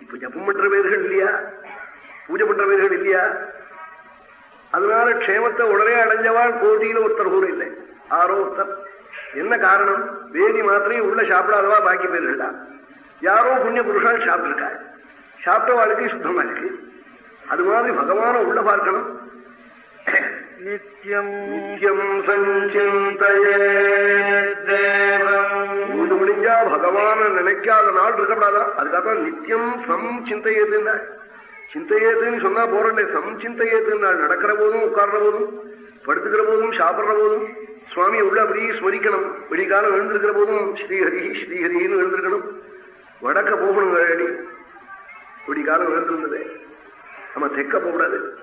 இப்ப ஜப்பம் பண்ற பேர்கள் இல்லையா? பூஜை பண்ற பேர்கள் இல்லையா? அதனால க்ஷேமத்தை உடனே அடைஞ்சவாள் கோட்டியில ஒருத்தர் கூட இல்லை. ஆரோ ஒருத்தர். என்ன காரணம்? வேதி மாத்திரையை உள்ள சாப்பிடாதவா பாக்கி பேருகளா யாரோ புண்ணிய புருஷால் சாப்பிட்டிருக்காரு. சாப்பிட்ட வாழ்க்கை சுத்தமா இருக்கு. அது மாதிரி பகவான உள்ள பார்க்கணும். நித்தியம் நித்தியம் சஞ்சிந்தையது முடிஞ்சா பகவான நினைக்காத நாள் இருக்கக்கூடாதான் அதுக்காக நித்தியம் சம்சிந்தையதுன்னா. சிந்தையேதுன்னு சொன்னா போறேன் சம்சிந்தையேதுன்னு. நடக்கிற போதும் உட்கார்ற போதும் படுத்துக்கிற போதும் சாப்பிடுற போதும். சுவாமி உள்ள அப்படியே ஸ்மரிக்கணும். வெளிக்காலம் எழுந்திருக்கிற போதும் ஸ்ரீஹரி ஸ்ரீஹரின்னு எழுந்திருக்கணும். வடக்க போகணும் அடி விடிகாலம் எழுந்திருந்தது. நம்ம தெக்க போகக்கூடாது.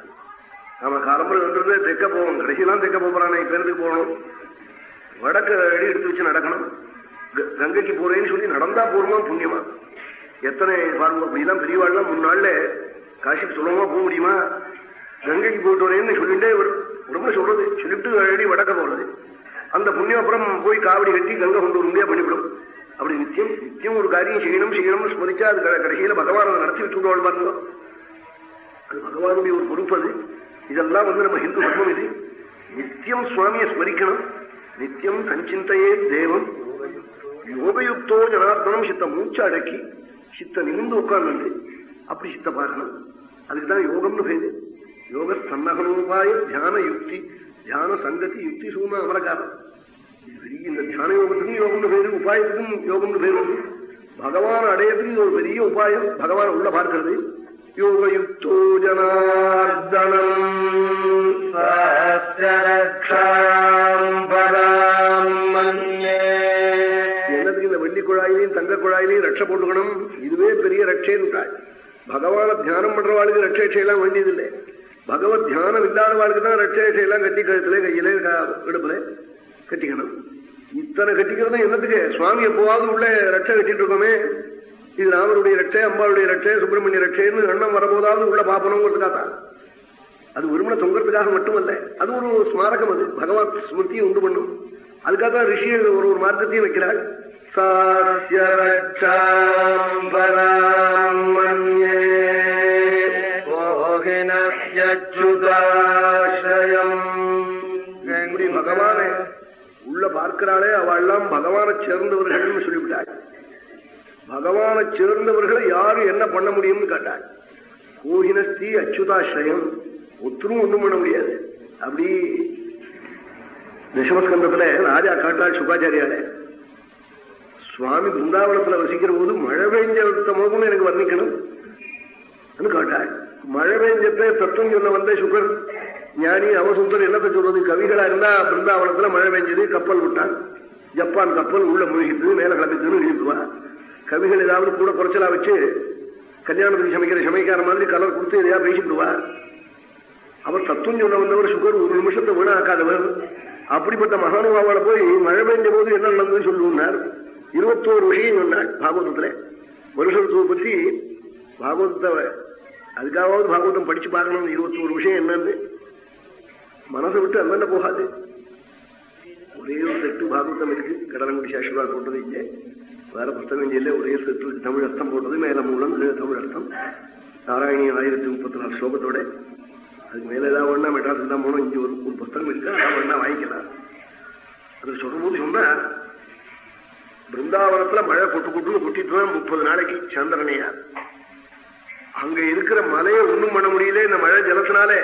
நம்ம காலம்பரம் எழுந்திருந்தே தெக்க போவோம் கடைசியெல்லாம் தெக்க போறானே பேருந்துக்கு போகணும்? வடக்க அடி எடுத்து வச்சு நடக்கணும். க- கங்கைக்கு போறேன்னு சொல்லி நடந்தா போறோமா புண்ணியமா? எத்தனை பாருங்க அப்படிலாம் பெரியவாள்லாம் முன்னாள்ல காசிக்கு சுலபமா போக முடியுமா? கங்கைக்கு போயிட்டு வரேன்னு சொல்லிட்டே ரொம்ப சொல்றது சொல்லிட்டு அடி வடக்க போறது. அந்த புண்ணியம் அப்புறம் போய் காவடி கட்டி கங்கை கொண்டு வர பண்ணிவிடும். அப்படி நித்தியம் நித்தியம் ஒரு காரியம் செய்யணும் செய்யணும்னு ஸ்மரிச்சா அது க- கடைசியில பகவான் அதை நடத்தி விட்டு விடுவாள் பாருங்க. அது பகவானுடைய ஒரு பொறுப்பு அது. இதெல்லாம் வந்து நம்ம ஹிந்து தர்மம் இது. நித்தியம் சுவாமியை ஸ்மரிக்கணும். நித்தியம் சஞ்சிந்தையே தேவம். யோகயுக்தோ ஜனார்தனம் சித்த மூச்ச அடக்கி சித்த நிமிந்து உட்கார்ந்து அப்படி சித்த பார்க்கணும். அதுக்குதான் யோகம்னு பேரு. யோக சன்னகனோபாய தியான யுக்தி தியான சங்கத்தி யுக்தி சூழ்நிலை அமலக்காரன் இந்த தியான யோகத்துக்கும் யோகம்னு பேரு உபாயத்துக்கும் யோகம்னு பேரு. பகவான் அடையத்துக்கு இது ஒரு பெரிய உபாயம். பகவான் உள்ள பார்க்கிறது. யோகயுக்தோ ஜனார்தனம். என்னதுக்கு இந்த வெள்ளி குழாயிலையும் தங்க குழாயிலையும் ரட்சை போட்டுக்கணும்? இதுவே பெரிய ரட்சைன்னு பகவான தியானம் பண்றவாளுக்கு ரட்சை எல்லாம் வேண்டியதில்லை. பகவத் தியானம் இல்லாத வாழ்க்கை தான் ரட்சேஷை எல்லாம் கட்டி கழுத்துல கையில க- இடுப்புல கட்டிக்கணும். இத்தனை கட்டிக்கிறது என்னத்துக்கு? சுவாமி எப்போவாவது உள்ள ரட்சை கட்டிட்டு இருக்கோமே. இது ராமருடைய ரட்சை அம்பாளுடைய ரட்சை சுப்பிரமணிய ரட்சைன்னு எண்ணம் வரபோதாவது உள்ள பாப்பனோங்கிறதுக்காக தான் அது ஒருமுறை தொங்குறதுக்காக மட்டுமல்ல. அது ஒரு ஸ்மாரகம் அது. பகவான் ஸ்மிருதியை உண்டு பண்ணும். அதுக்காக தான் ரிஷி ஒரு ஒரு மார்க்கத்தையும் வைக்கிறாள். சாஸ்ய ரட்சாம் பராம் இப்படி பகவானை உள்ள பார்க்கிறாளே அவெல்லாம் பகவானை சேர்ந்தவர்கள்னு சொல்லிவிட்டாள். பகவானை சேர்ந்தவர்களை யாரும் என்ன பண்ண முடியும்னு கேட்டாள். கோஹினஸ்தி அச்சுதாசிரயம் ஒத்தரும் ஒண்ணும் பண்ண முடியாது. அப்படி தசமஸ்கந்தத்துல ராஜா காட்டாள் சுகாச்சாரியால சுவாமி பிருந்தாவனத்துல வசிக்கிற போது மழை பெஞ்ச எனக்கு வர்ணிக்கணும். காட்டாள். மழை பெஞ்சத்தை தத்துவம் சொல்ல வந்த சுகர். ஞானி அவசுந்தர் என்னத்தை சொல்றது? கவிகளா இருந்தா பிருந்தாவனத்துல மழை பெஞ்சது கப்பல் விட்டான். ஜப்பான் கப்பல் உள்ள மூழ்கிட்டு மேல கிளம்பிட்டுன்னு எழுதிடுவா கவிகள் ஏதாவது கூட குறைச்சலா வச்சு கல்யாணத்துக்கு சமைக்கிற சமைக்கார மாதிரி கலர் கொடுத்து எதையா பேசிவிடுவா? அவர் தத்துவம் சொல்ல வந்தவர் சுகர் ஒரு நிமிஷத்தை வீணாக்காதவர். அப்படிப்பட்ட மகானுபாவால போய் மழை பெஞ்ச போது என்ன நடந்ததுன்னு சொல்லுவார் இருபத்தோரு விஷயம் சொன்னார் பாகவதத்துல. வருஷத்துவ பத்தி பாகவதத்தை அதுக்காகவாவது பாகவதம் படிச்சு பார்க்கணும் இருபத்தோரு விஷயம் என்னன்னு? மனசை விட்டு அண்ணன் போகாது. ஒரே ஒரு செட்டு பாகவதம் இருக்கு. கடலங்குடி சாஸ்திரா போட்டது இல்ல வேற புஸ்தகம் இல்லை. ஒரே செட்டு தமிழ் அர்த்தம் போட்டது. மேல மூலம் தமிழ் அர்த்தம். நாராயணி ஆயிரத்தி முப்பத்தி நாலு ஸ்லோகத்தோட. அதுக்கு மேல ஏதாவது ஒண்ணா மெட்ராஸுக்கு தான் போனோம் இங்க ஒரு ஒரு புஸ்தகம் இருக்கு. அதான் ஒண்ணா வாங்கிக்கலாம். அது சொல்லும்போது சொன்னா பிருந்தாவனத்துல மழை கொட்டு கொட்டுன்னு கொட்டிட்டு முப்பது நாளைக்கு சந்திரனையா? அங்க இருக்கிற மலையை ஒண்ணும் பண்ண முடியல இந்த மழை ஜலத்தினாலே.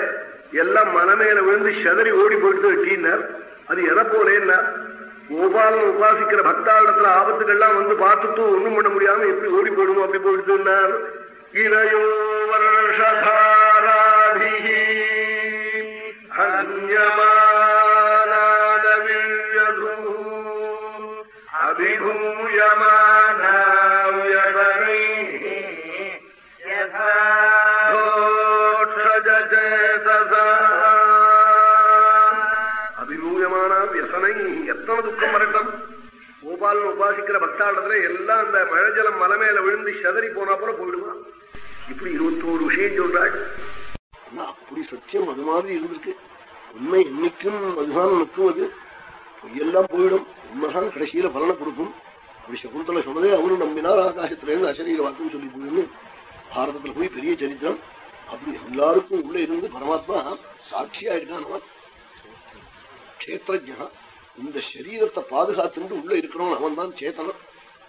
எல்லாம் மலை மேல விழுந்து செதறி ஓடி போயிட்டு டீனர். அது எதை போலேன்னா கோபாலன் உபாசிக்கிற பக்தாளத்துல ஆபத்துக்கள்லாம் வந்து பார்த்துட்டு ஒண்ணும் பண்ண முடியாம எப்படி ஓடி போயிடுமோ அப்படி போயிடுதுன்னார் இளையோ வருஷதாராபி ஹன்யமானவிழ்யது வியசனை எத்தனை துக்கம் வரட்டும்? கோபாலன் உபாசிக்கிற பக்தாண்டத்துல எல்லாம் அந்த மழை ஜலம் மலை மேல விழுந்து செதறி போனா போல போயிடுவான் இப்படி இருபத்தோரு விஷயம் சொல்றாள். அப்படி சத்தியம் அது மாதிரி இருந்திருக்கு. உண்மை என்னைக்கும் அதுதான் நிற்கும் அது பொய்யெல்லாம் போயிடும். உண்மைதான் கடைசியில பலனை கொடுக்கும். அப்படி சகுந்தலை சொன்னதே அவரும் நம்பினார். ஆகாசத்திலேருந்து அசரீர வாக்கம் சொல்லி போகுதுன்னு. பாரதத்துல போய் பெரிய சரித்திரம். அப்படி எல்லாருக்கும் உள்ள இருந்து பரமாத்மா சாட்சியா இருக்கான் கஷேத்திரா இந்த சரீரத்தை பாதுகாத்துட்டு உள்ள இருக்கிறவன் அவன் தான் சேத்தனம்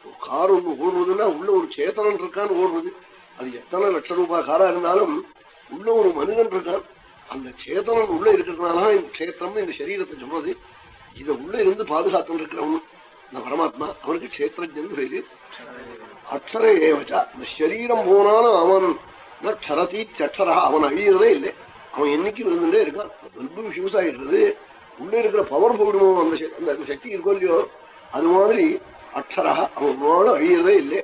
ஒரு கார் ஒண்ணு ஓடுறதுன்னா உள்ள ஒரு சேத்தனன் இருக்கான்னு ஓடுறது. அது எத்தனை லட்ச ரூபாய் காரா இருந்தாலும் உள்ள ஒரு மனிதன் இருக்கான். அந்த சேத்தனன் உள்ள இருக்கிறதுனால இந்த கஷேத்திரம் இந்த சரீரத்தை சொல்றது. இதை உள்ள இருந்து பாதுகாத்து இருக்கிறவன். இந்த பரமாத்மா அவனுக்கு கஷேத்திரஜன் பேரு. அக்ஷர ஏவச்சா. இந்த சரீரம் போனாலும் அவன் க்ஷரதி சட்டரா அவன் அழியறதே இல்லை. அவன் என்னைக்கு இருந்துட்டே இருக்கான். பல்பு ஹியூஸ் ஆயிடுறது உள்ள இருக்கிற பவர் போயிடுமோ? அந்த அந்த சக்தி இருக்கோ இல்லையோ? அது மாதிரி அக்ஷரா அவன் நாளும் அழியறதே இல்லை.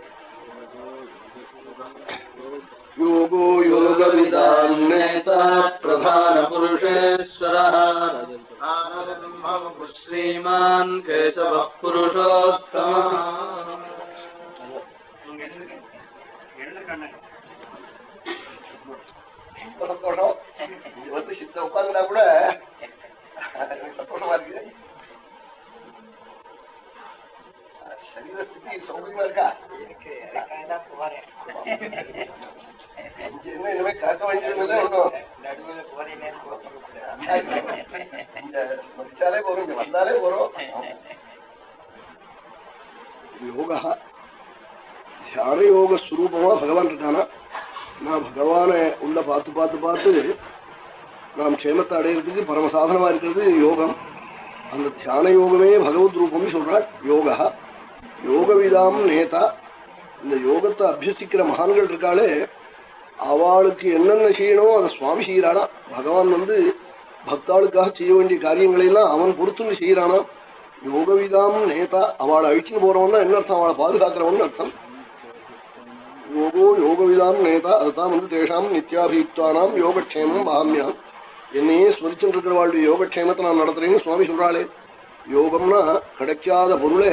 யோகோ யோகவிதான் பிரதான புருஷேஸ்வர ஸ்ரீமான் கேசவ புருஷோத்தம சந்தோஷம் இது வந்து சித்த உட்காந்துனா கூட சந்தோஷமா சரீர ஸ்திதி சௌகரியமா இருக்கா என்ன இனிமே காக்க ஸ்மரிச்சாலே போறோம் இங்க வந்தாலே போறோம் யோகா தியான யோக ஸ்வரூபமா பகவான் இருக்கானா நான் பகவான உள்ள பார்த்து பார்த்து பார்த்து நாம் க்ஷேமத்தை அடையிறதுக்கு பரமசாதனமா இருக்கிறது யோகம். அந்த தியான யோகமே பகவத் ரூபம் சொல்றாள் யோகா. யோகவிதாம் நேதா. இந்த யோகத்தை அபியசிக்கிற மகான்கள் இருக்காளே அவளுக்கு என்னென்ன செய்யணுமோ அதை சுவாமி செய்யறானா பகவான் வந்து பக்தாளுக்காக செய்ய வேண்டிய காரியங்களை எல்லாம் அவன் பொறுத்துன்னு செய்யறானா யோகவிதாம் நேதா. அவளை அழிச்சுன்னு போறவன்னா என்ன அர்த்தம்? அவளை பாதுகாக்கிறவன் அர்த்தம். யோகோ யோகவிதாம் நேதா. அதுதான் வந்து தேஷாம் நித்யாபியுக்தானாம் யோகக்ஷேமம் பாமியாம். என்னையே ஸ்மரிச்சுட்டு இருக்கிறவாளுடைய யோகக்ஷேமத்தை நான் நடத்துறேன்னு சுவாமி சொல்றாளே. யோகம்னா கிடைக்காத பொருளை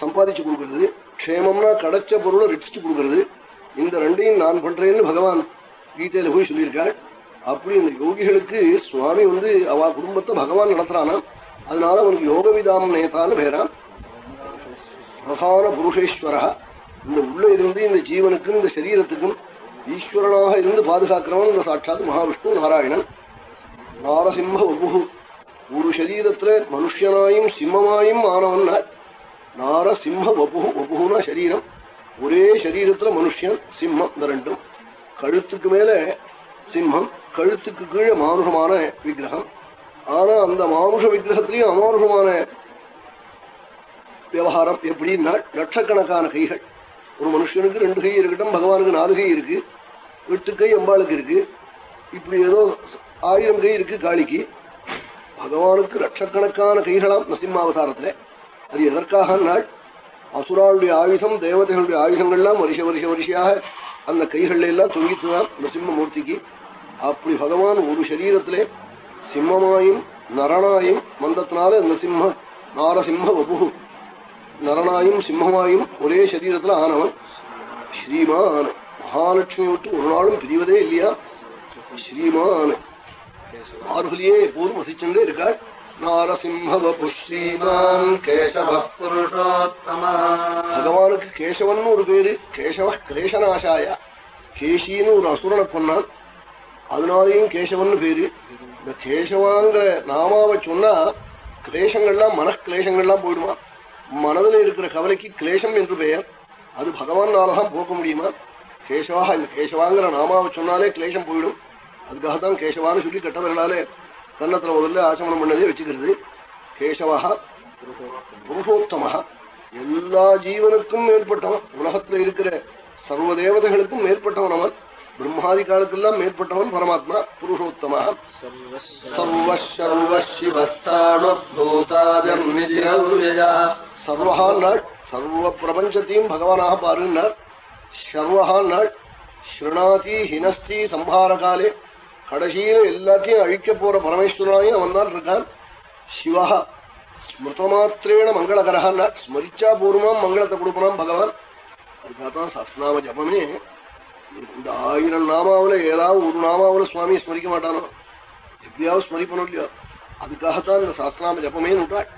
சம்பாதிச்சு கொடுக்கறது க்ஷேமம்னா கிடைச்ச பொருளை ரட்சிச்சு கொடுக்கறது. இந்த ரெண்டையும் நான் பண்றேன்னு பகவான் கீதையில போய் சொல்லியிருக்காள் அப்படி இந்த யோகிகளுக்கு சுவாமி வந்து அவ குடும்பத்தை பகவான் நடத்துறானா? அதனால அவனுக்கு யோகவிதாம் நேதான்னு பேரா பிரதான புருஷேஸ்வரா. இந்த உள்ள இருந்து இந்த ஜீவனுக்கும் இந்த சரீரத்துக்கும் ஈஸ்வரனாக இருந்து பாதுகாக்கிறவன் இந்த சாட்சாத் மகாவிஷ்ணு நாராயணன். நாரசிம்ம வபு ஒரு சரீரத்துல மனுஷனாயும் சிம்மமாயும் ஆனவன் நாரசிம்ம வபு வபுனா சரீரம். ஒரே சரீரத்துல மனுஷன் சிம்மம் இந்த ரெண்டும். கழுத்துக்கு மேல சிம்மம் கழுத்துக்கு கீழே மானுஷமான விக்கிரகம். ஆனா அந்த மானுஷ விக்கிரகத்திலையும் அமானுஷமான விவகாரம் எப்படின்னா லட்சக்கணக்கான கைகள். ஒரு மனுஷனுக்கு ரெண்டு கை இருக்கட்டும் பகவானுக்கு நாலு கை இருக்கு எட்டு கை அம்பாளுக்கு இருக்கு. இப்படி ஏதோ ஆயிரம் கை இருக்கு காளிக்கு. பகவானுக்கு லட்சக்கணக்கான கைகளாம் நசிம்மாவதாரத்துல அது எதற்காக நாள் அசுராளுடைய ஆயுதம் தேவதைகளுடைய ஆயுதங்கள்லாம் வருஷ வருஷ வருஷையாக அந்த கைகள்ல எல்லாம் தொங்கித்துதான் நரசிம்ம மூர்த்திக்கு அப்படி பகவான் ஒரு சரீரத்திலே சிம்மமாயும் நரணாயும் வந்தத்தினால நரசிம்ம நாரசிம்ம வபு நரனாயும் சிம்மமாயும் ஒரே சரீரத்துல ஆனவன். ஸ்ரீமான். மகாலட்சுமி விட்டு ஒரு நாளும் பிரிவதே இல்லையா? ஸ்ரீமான். மார்பலியே எப்போதும் வசிச்சுட்டே இருக்காள். நாரசிம்ஹவபு ஸ்ரீமான் கேசவ புருஷோத்தமः. பகவானுக்கு கேசவன் ஒரு பேரு. கேசவ கிளேசநாசாய கேசின்னு ஒரு அசுரனை கொன்னான். அதனாலேயும் கேசவன் பேரு. இந்த கேசவாங்கிற நாமாவை சொன்னா கிளேசங்கள்லாம் மனக்கிளேசங்கள்லாம் போயிடுவான் மனதில் இருக்கிற கவலைக்கு கிளேசம் என்று பெயர். அது பகவானாலதான் போக்க முடியுமா? கேசவா இந்த கேசவாங்கிற நாமாவை சொன்னாலே கிளேசம் போயிடும். அதுக்காகத்தான் கேசவான்னு சொல்லி கட்டவர்களாலே தன்னத்துல முதல்ல ஆச்சமனம் பண்ணதே வச்சுக்கிறது. கேசவா புருஷோத்தமஹா எல்லா ஜீவனுக்கும் மேற்பட்டவன் உலகத்துல இருக்கிற சர்வ தேவதைகளுக்கும் மேற்பட்டவன் அவன். பிரம்மாதி காலத்தெல்லாம் மேற்பட்டவன் பரமாத்மா புருஷோத்தமா. சர்வஹா நாள் சர்வ பிரபஞ்சத்தையும் பகவானாக பாருன்னார். சர்வஹா நாள் ஸ்ருணாதி ஹினஸ்தி சம்ஹார காலே கடைசியில எல்லாத்தையும் அழிக்க போற பரமேஸ்வரனாயும் அவன் தான் இருக்கான். சிவா ஸ்மிருதமாத்திரேன மங்களகரஹான்னா ஸ்மரிச்சா பூர்வமாம் மங்களத்தை கொடுப்பனாம் பகவான். அதுக்காகத்தான் சஸ்நாம ஜபமே. இந்த ஆயிரம் நாமாவில ஏதாவது ஒரு நாமாவில சுவாமியை ஸ்மரிக்க மாட்டானோ? எப்படியாவது ஸ்மரிப்பணும் இல்லையோ? அதுக்காகத்தான் இந்த சாஸ்திராம ஜபமே நுட்டாள்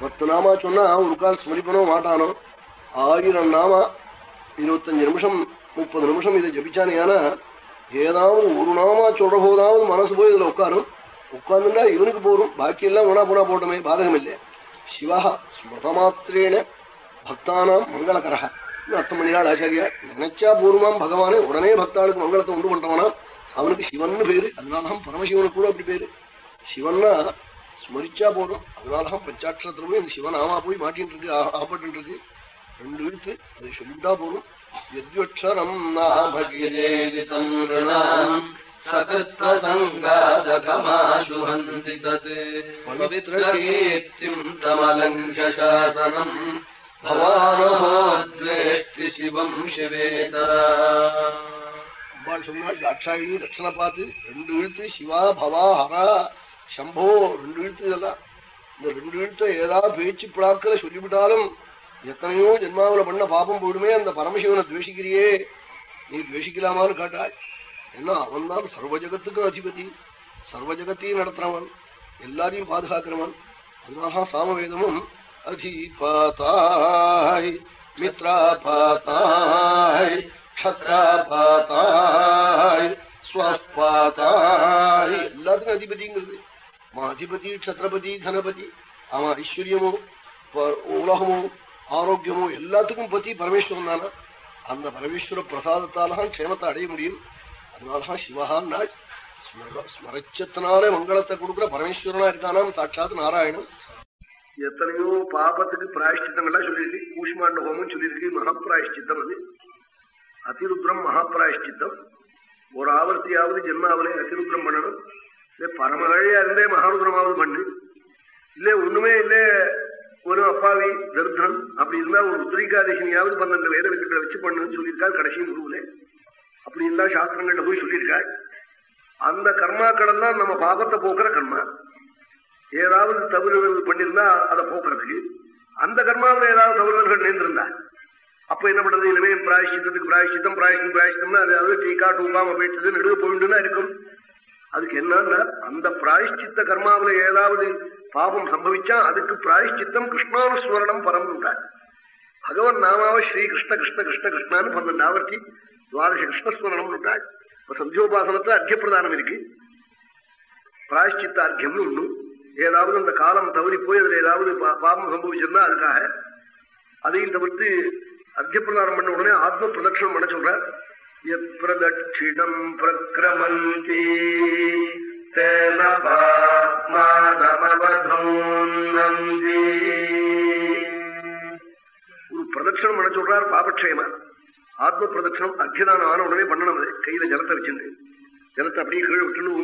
பத்து நாமா சொன்னா ஒரு கால் ஸ்மரிப்பனோ மாட்டானோ? ஆயிரம் நாமா? இருபத்தஞ்சு நிமிஷம் முப்பது நிமிஷம் இதை ஜபிச்சானேனா ஏதாவது ஒரு நாமா சொல்ற போதாவது மனசு போய் இதுல உட்காரும். உட்கார்ந்துட்டா இவனுக்கு போரும் பாக்கி எல்லாம் உணா போனா போட்டோமே பாதகம் இல்லை சிவா ஸ்மிருதமாத்திரேன பக்தானாம் மங்களகரக அர்த்தம் பண்ணினாள் ஆச்சாரியா. நினைச்சா பூர்வமாம் பகவானே உடனே பக்தாளுக்கு மங்களத்தை உண்டு பண்றவனா. அவனுக்கு சிவன் பேரு. அதனாலதான் பரமசிவனுக்கு கூட அப்படி பேரு. சிவன்னா ஸ்மரிச்சா போதும். அதனாலதான் பஞ்சாட்சரத்திலுமே அந்த சிவநாமா போய் மாட்டின் இருக்கு ஆப்பட்டு ரெண்டு எழுத்து அது சொல்லிட்டா போதும். எத்யுட்சரம் அம்பாள் சொன்னாள் தாட்சாயினி தட்சணை பார்த்து ரெண்டு எழுத்து சிவா பவா ஹரா சம்போ ரெண்டு எழுத்து இதெல்லாம் இந்த ரெண்டு எழுத்த ஏதாவது பேச்சு பிளாக்களை சொல்லிவிட்டாலும் எத்தனையோ ஜென்மாவில பண்ண பாபம் போயிடுமே அந்த பரமசிவனை துவேஷிக்கிறியே. நீ துவேஷிக்கலாமான்னு காட்டாள் ஏன்னா அவன் தான் சர்வ ஜகத்துக்கும் அதிபதி. சர்வ ஜகத்தையும் நடத்துறவன். எல்லாரையும் பாதுகாக்கிறவன். அதனால சாமவேதமும் அதிபாத்தாய் மித்ரா பாத்தாய் க்ஷத்ராபாத்தாய் ஸ்வபாத்தாய் எல்லாத்துக்கும் அதிபதிங்கிறது. அவன் அதிபதி க்ஷத்ரபதி தனபதி அவன் ஐஸ்வர்யமோ உலகமோ ஆரோக்கியமோ எல்லாத்துக்கும் பத்தி பரமேஸ்வரன் தானா அந்த பரமேஸ்வர பிரசாதத்தால்தான் க்ஷேமத்தை அடைய முடியும் அதனாலதான் சிவகான் நாள் ஸ்மரச்சத்தினாலே மங்களத்தை கொடுக்குற பரமேஸ்வரனா இருக்கானாம் சாட்சாத் நாராயணன் எத்தனையோ பாபத்துக்கு பிராயஷ்டித்தங்கள்லாம் சொல்லியிருக்கு கூஷ்மாண்ட ஹோமம் சொல்லியிருக்கு மகாபிராயஷ்டித்தம் அது அதிருத்ரம் மகாபிராயஷ்டித்தம் ஒரு ஆவர்த்தியாவது ஜென்மாவிலே அதிருத்ரம் பண்ணணும் இல்ல பரமழையா இருந்தே மகாருத்ரமாவது பண்ணு. இல்ல ஒண்ணுமே இல்ல ஒரு அப்பாவி தரித்திரம் அப்படி இருந்தா ஒரு உத்ரிகாதேசினியாவது பன்னெண்டு வேத வித்துக்களை வச்சு பண்ணுன்னு சொல்லியிருக்காள் கடைசி முடிவுல அப்படி இருந்தா சாஸ்திரங்கள்ல போய் சொல்லியிருக்காள் அந்த கர்மாக்கள் எல்லாம் நம்ம பாபத்தை போக்குற கர்மா. ஏதாவது தவறுதல் பண்ணிருந்தா அதை போக்குறதுக்கு. அந்த கர்மாவில் ஏதாவது தவறுதல்கள் நேர்ந்திருந்தா. அப்ப என்ன பண்றது? இனிமே பிராயஷ்டித்தத்துக்கு பிராயஷ்டித்தம் பிராயஷ்டம் பிராயஷ்டம்னா அதாவது டீக்கா டூக்காம போயிட்டு நெடுக போயிட்டுன்னா இருக்கும். அதுக்கு என்னன்னா அந்த பிராயஷ்சித்த கர்மாவில ஏதாவது பாபம் சம்பவிச்சா அதுக்கு பிராயஷ்சித்தம் கிருஷ்ணானுஸ்மரணம் பரம் உண்டாள் பகவன் நாமாவ ஸ்ரீ கிருஷ்ண கிருஷ்ண கிருஷ்ண கிருஷ்ணான்னு பன்னெண்டு ஆவர்த்தி துவாதச கிருஷ்ணஸ்மரணம் உண்டாள் இப்ப சந்தியோபாசனத்துல அர்க்கியப்பிரதானம் இருக்கு. பிராயஷ்டித்த அர்க்கியம்னு ஒண்ணு. ஏதாவது அந்த காலம் தவறி போய் அதுல ஏதாவது பாபம் சம்பவிச்சிருந்தா அதுக்காக அதையும் தவிர்த்து அர்க்கியப்பிரதானம் பண்ண உடனே ஆத்ம பிரதட்சணம் பண்ண சொல்ற பிரதட்சிணம் பிரக்கிரமந்தி தேன ஒரு பிரதட்சணம் பண்ண சொல்றார் பாபக்ஷேமா. ஆத்ம பிரதட்சணம் அர்க்கியதானம் ஆன உடனே பண்ணணும் அது. கையில ஜலத்தை வச்சிருந்து ஜலத்தை அப்படியே கீழே விட்டுன்னு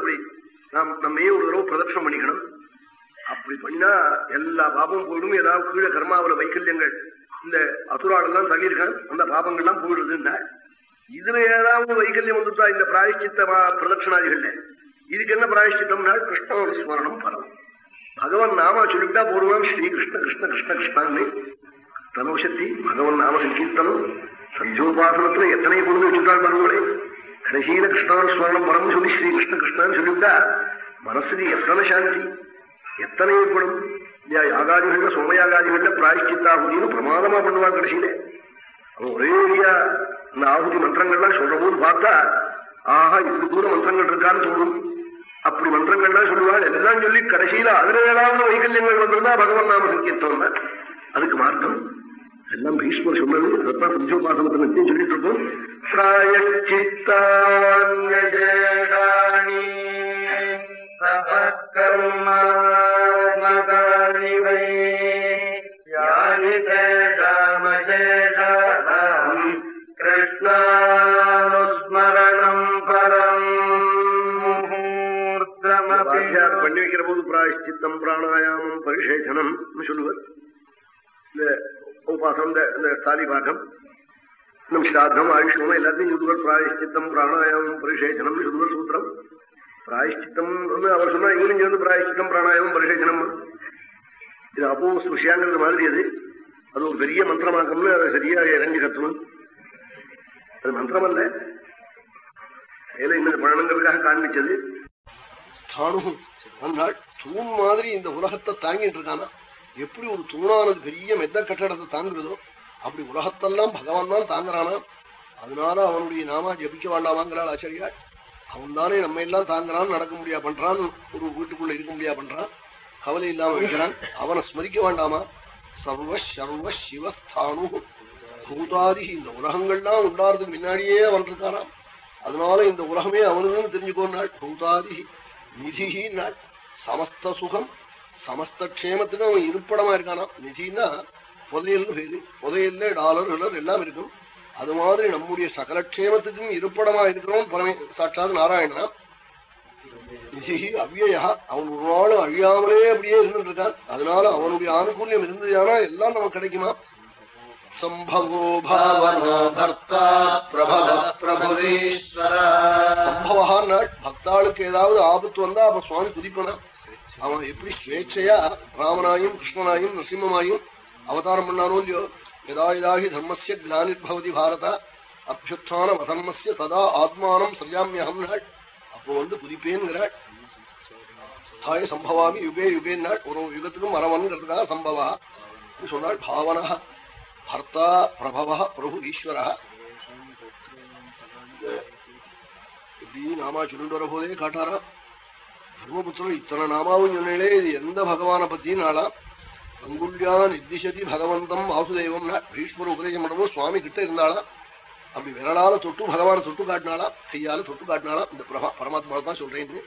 அப்படி நாம் நம்மையே ஒரு தடவை பிரதட்சணம் பண்ணிக்கணும். அப்படி பண்ணா எல்லா பாபமும் போயிடும். ஏதாவது கீழே கர்மாவில வைக்கல்யங்கள். இந்த அசுராடெல்லாம் தள்ளியிருக்கான் அந்த பாபங்கள்லாம் போயிடுதுன்னா இதுல ஏதாவது வைகல்யம் வந்துட்டா இந்த பிராயஷ்சித்த பிரதட்சணாதிகள்ல. இதுக்கு என்ன பிராயஷ்சித்தம்னா கிருஷ்ண ஸ்மரணம் பரம் பகவான் நாமா சொல்லிவிட்டா போடுவான் ஸ்ரீ கிருஷ்ண கிருஷ்ண கிருஷ்ண கிருஷ்ணான்னு. தனோசக்தி பகவான் நாம சங்கீர்த்தனம் சந்தியோபாசனத்துல எத்தனை கொண்டு வச்சுட்டாள் பாருங்களே கடைசியில கிருஷ்ணான் ஸ்மரணம் பரம் சொல்லி ஸ்ரீ கிருஷ்ண கிருஷ்ணான்னு சொல்லிவிட்டா மனசுக்கு எத்தனை சாந்தி? எத்தனை ஏற்படும் யாகாதிகள்ல சோமயாகாதிகள்ல பிராய்ச்சித்தாகுதின்னு பிரமாதமா பண்ணுவான் கடைசியில. அவன் ஒரே ஏரியா இந்த ஆகுதி மந்திரங்கள்லாம் சொல்ற போது பார்த்தா ஆஹா இப்படி தூர மந்திரங்கள் இருக்கான்னு தோணும். அப்படி மந்திரங்கள்லாம் சொல்லுவாள் எல்லாம் சொல்லி கடைசியில அதுல ஏதாவது வைகல்யங்கள் வந்திருந்தா பகவான் நாம சங்கீர்த்தம் அதுக்கு மார்க்கம். எல்லாம் பீஷ்மர் சொன்னது அதான் சஞ்சோபாசனத்தை நிச்சயம் சொல்லிட்டு இருக்கோம். பிராயச்சித்தான்யஜேடாணி கர்மாத்மகாணி வை யானி சேஷாமசேஷாம் பிராயஷ்சித்தம் பிராணாயாமம் பரிசேஷனம் சொல்லுவார் இந்த உபாசம் இந்த ஸ்தாலி பாகம் நம் ஸ்ராத்தம் ஆயுஷ்மம் எல்லாத்தையும் சொல்லுவார் பிராயஷ்சித்தம் பிராணாயாமம் பரிசேஷனம் சொல்லுவார் சூத்திரம் பிராயஷ்சித்தம் அவர் சொன்னா இவனும் சேர்ந்து பிராயஷ்சித்தம் பிராணாயாமம் பரிசேஷனம் இது அப்போ ஸ்புஷியாங்கிறது மாதிரி அது அது ஒரு பெரிய மந்திரமாக்கம்னு அதை சரியா இறங்கி கத்தணும் அது மந்திரம் அல்ல மேல இன்னும் பழனங்களுக்காக காண்பிச்சது தூண் மாதிரி இந்த உலகத்தை தாங்கிட்டு இருக்கானா? எப்படி ஒரு தூணானது பெரிய மெத்த கட்டடத்தை தாங்குறதோ அப்படி உலகத்தெல்லாம் பகவான் தான் தாங்குறானா? அதனால அவனுடைய நாமா ஜபிக்க வேண்டாமாங்கிறாள் ஆச்சரியா அவன் தானே நம்ம எல்லாம் தாங்குறான் நடக்க முடியா பண்றான் ஒரு வீட்டுக்குள்ள இருக்க முடியா பண்றான் கவலை இல்லாம வைக்கிறான் அவனை ஸ்மரிக்க வேண்டாமா? சர்வ சர்வ சிவஸ்தானு. பூதாதி இந்த உலகங்கள்லாம் உண்டாறதுக்கு முன்னாடியே அவன் இருக்கானாம் அதனால இந்த உலகமே அவனுக்குன்னு தெரிஞ்சுக்கோன்னாள். பூதாதி நிதிஹி நாள் சமஸ்த சுகம் சமஸ்த க்ஷேமத்துக்கு அவன் இருப்படமா இருக்கானா? நிதினா புதையல்னு பேரு புதையல்ல டாலர் டாலர் எல்லாம் இருக்கும். அது மாதிரி நம்முடைய சகல க்ஷேமத்துக்கும் இருப்படமா இருக்கிறோம் பரமே சாட்சாத் நாராயணனா? நிதி அவ்வியா அவன் ஒரு நாளும் அழியாமலே அப்படியே இருந்துட்டு இருக்கான். அதனால அவனுடைய ஆனுகூல்யம் இருந்ததுனா எல்லாம் நமக்கு கிடைக்குமா? சம்பவோ பாவனோ பர்த்தா பிரபவ பிரபுரீஸ்வர. சம்பவா நாள் பக்தாளுக்கு ஏதாவது ஆபத்து வந்தா அப்ப சுவாமி குதிப்பனா? அவன் எப்படி ஸ்வேச்சையா ராமனாயும் கிருஷ்ணனாயும் நரசிம்மமாயும் அவதாரம் பண்ணானோ இல்லையோ? எதாயுதாகி தர்மசிய கிளானிர்பவதி பாரத. அபியுத்தான அதர்மசிய ததா ஆத்மானம் சரியாமியகம் நாள் அப்போ வந்து புதிப்பேன்கிறாள் தாய சம்பவாமி யுகே யுகே நாள் ஒரு யுகத்துக்கும் மரவன்கிறதுக்காக சம்பவா. சொன்னாள் பாவனா பர்த்தா பிரபவா பிரபு ஈஸ்வர இப்படி நாமா சொல்லிட்டு வர போதே காட்டாராம். தர்மபுத்திரன் இத்தனை நாமாவும் சொன்னே இது எந்த பகவான பத்தி நாளா? அங்குல்யா நிர்திசதி பகவந்தம் வாசுதேவம் பீஷ்மர் உபதேசம் பண்ணவும் சுவாமி கிட்ட இருந்தாளா? அப்படி விரலால தொட்டு பகவான தொட்டு காட்டினாளா? கையால தொட்டு காட்டினாளா? இந்த பரமாத்மா தான் சொல்றேன்னு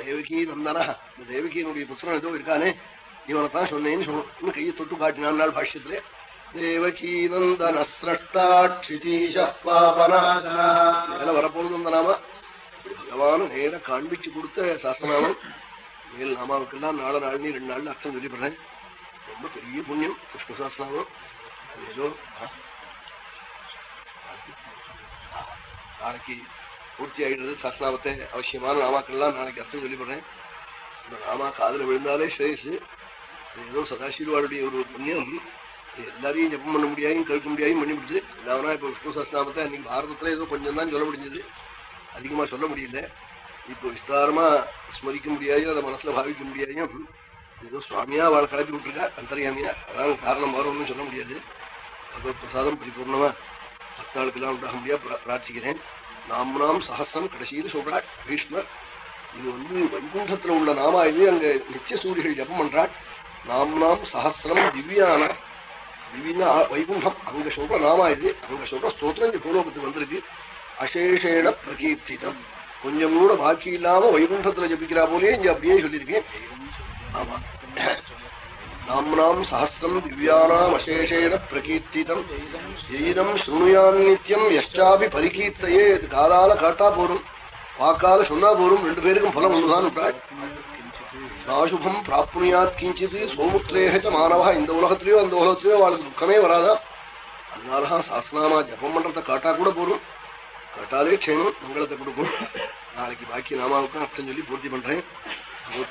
தேவகி நந்தனா. இந்த தேவகியினுடைய புத்திரன் ஏதோ இருக்கானே இவனை தான் சொன்னேன்னு சொல்லணும் கையை தொட்டு காட்டினான் நாள் பாஷ்யத்திலே. தேவகி நந்தன சிரஷ்டாட்சிதீஷ மேல வரப்போகுது அந்த நாம. பகவான நேர காண்பிச்சு கொடுத்த சாஸ்திரநாமம் மேல் நாமாவுக்கெல்லாம் நாலு நாள் ரெண்டு நாள் அர்த்தம் சொல்லிப்படுறேன். ரொம்ப பெரிய புண்ணியம் கிருஷ்ண சாஸ்திரநாமம் ஏதோ நாளைக்கு பூர்த்தி ஆயிடுறது சாஸ்திரநாமத்தை அவசியமான நாமாக்கள்லாம் நாளைக்கு அர்த்தம் சொல்லிப்படுறேன். இந்த நாமா காதல விழுந்தாலே ஸ்ரேயஸ் ஏதோ சதாசிவாளுடைய ஒரு புண்ணியம். எல்லாரையும் ஜப்பம் பண்ண முடியாயும் கேட்க முடியாயும் பண்ணி முடிச்சு இல்லாமனா இப்ப விஷ்ணு சாஸ்திரநாமத்தை அன்னைக்கு பாரதத்துல ஏதோ கொஞ்சம் தான் சொல்ல முடிஞ்சது. அதிகமா சொல்ல முடியல. இப்போ விஸ்தாரமா ஸ்மரிக்க முடியாயும் அதை மனசுல பாவிக்க முடியாயும் ஏதோ சுவாமியா அவளை கிளப்பி விட்டுருக்கா அந்தரியாமியா. அதான் காரணம் வரும்னு சொல்ல முடியாது. அப்போ பிரசாதம் பரிபூர்ணமா பக்தாளுக்கு எல்லாம் உண்டாக முடியா பிரார்த்திக்கிறேன். நாம் நாம் சஹசிரம் கடைசியில் சொல்றாள் பீஷ்மர் இது வந்து வைகுண்டத்துல உள்ள நாமா இது அங்க நித்திய சூரியர்கள் ஜபம் பண்றாள் நாம் நாம் சஹசிரம் திவ்யான. திவ்யா வைகுண்டம் அங்க சொல்ற நாமா இது. அங்க சொல்ற ஸ்தோத்திரம் இந்த கோலோகத்துக்கு வந்திருக்கு. அசேஷேன பிரகீர்த்திதம். கொஞ்சம் கூட பாக்கி இல்லாம வைகுண்டத்துல ஜபிக்கிறா போலே இங்க அப்படியே சொல்லியிருக்கேன் ஆமா. நாம் சஹசிரம் திவ்யானாம் அசேஷேன பிரகீர்த்திதம். எயிதம் சுணுயான் நித்தியம் எஷ்டாபி பரிகீர்த்தையே. இது காதால காட்டா போரும். வாக்கால சொன்னா போரும். ரெண்டு பேருக்கும் பலம் ஒன்றுதான் விட்டாள் நாசுபம் பிராப்னுயாத் கிஞ்சித். சோமுத்திரேக மாணவா. இந்த உலகத்திலயோ அந்த உலகத்திலயோ அவளுக்கு துக்கமே வராதா? அதனாலதான் சாஸ்திரமா ஜபம் பண்றத காட்டா கூட போரும். கேட்டாலே க்ஷேமம் மங்களத்தை கொடுக்கும் நாளைக்கு பாக்கி நாமாவுக்கும் அர்த்தம் சொல்லி பூர்த்தி பண்றேன்.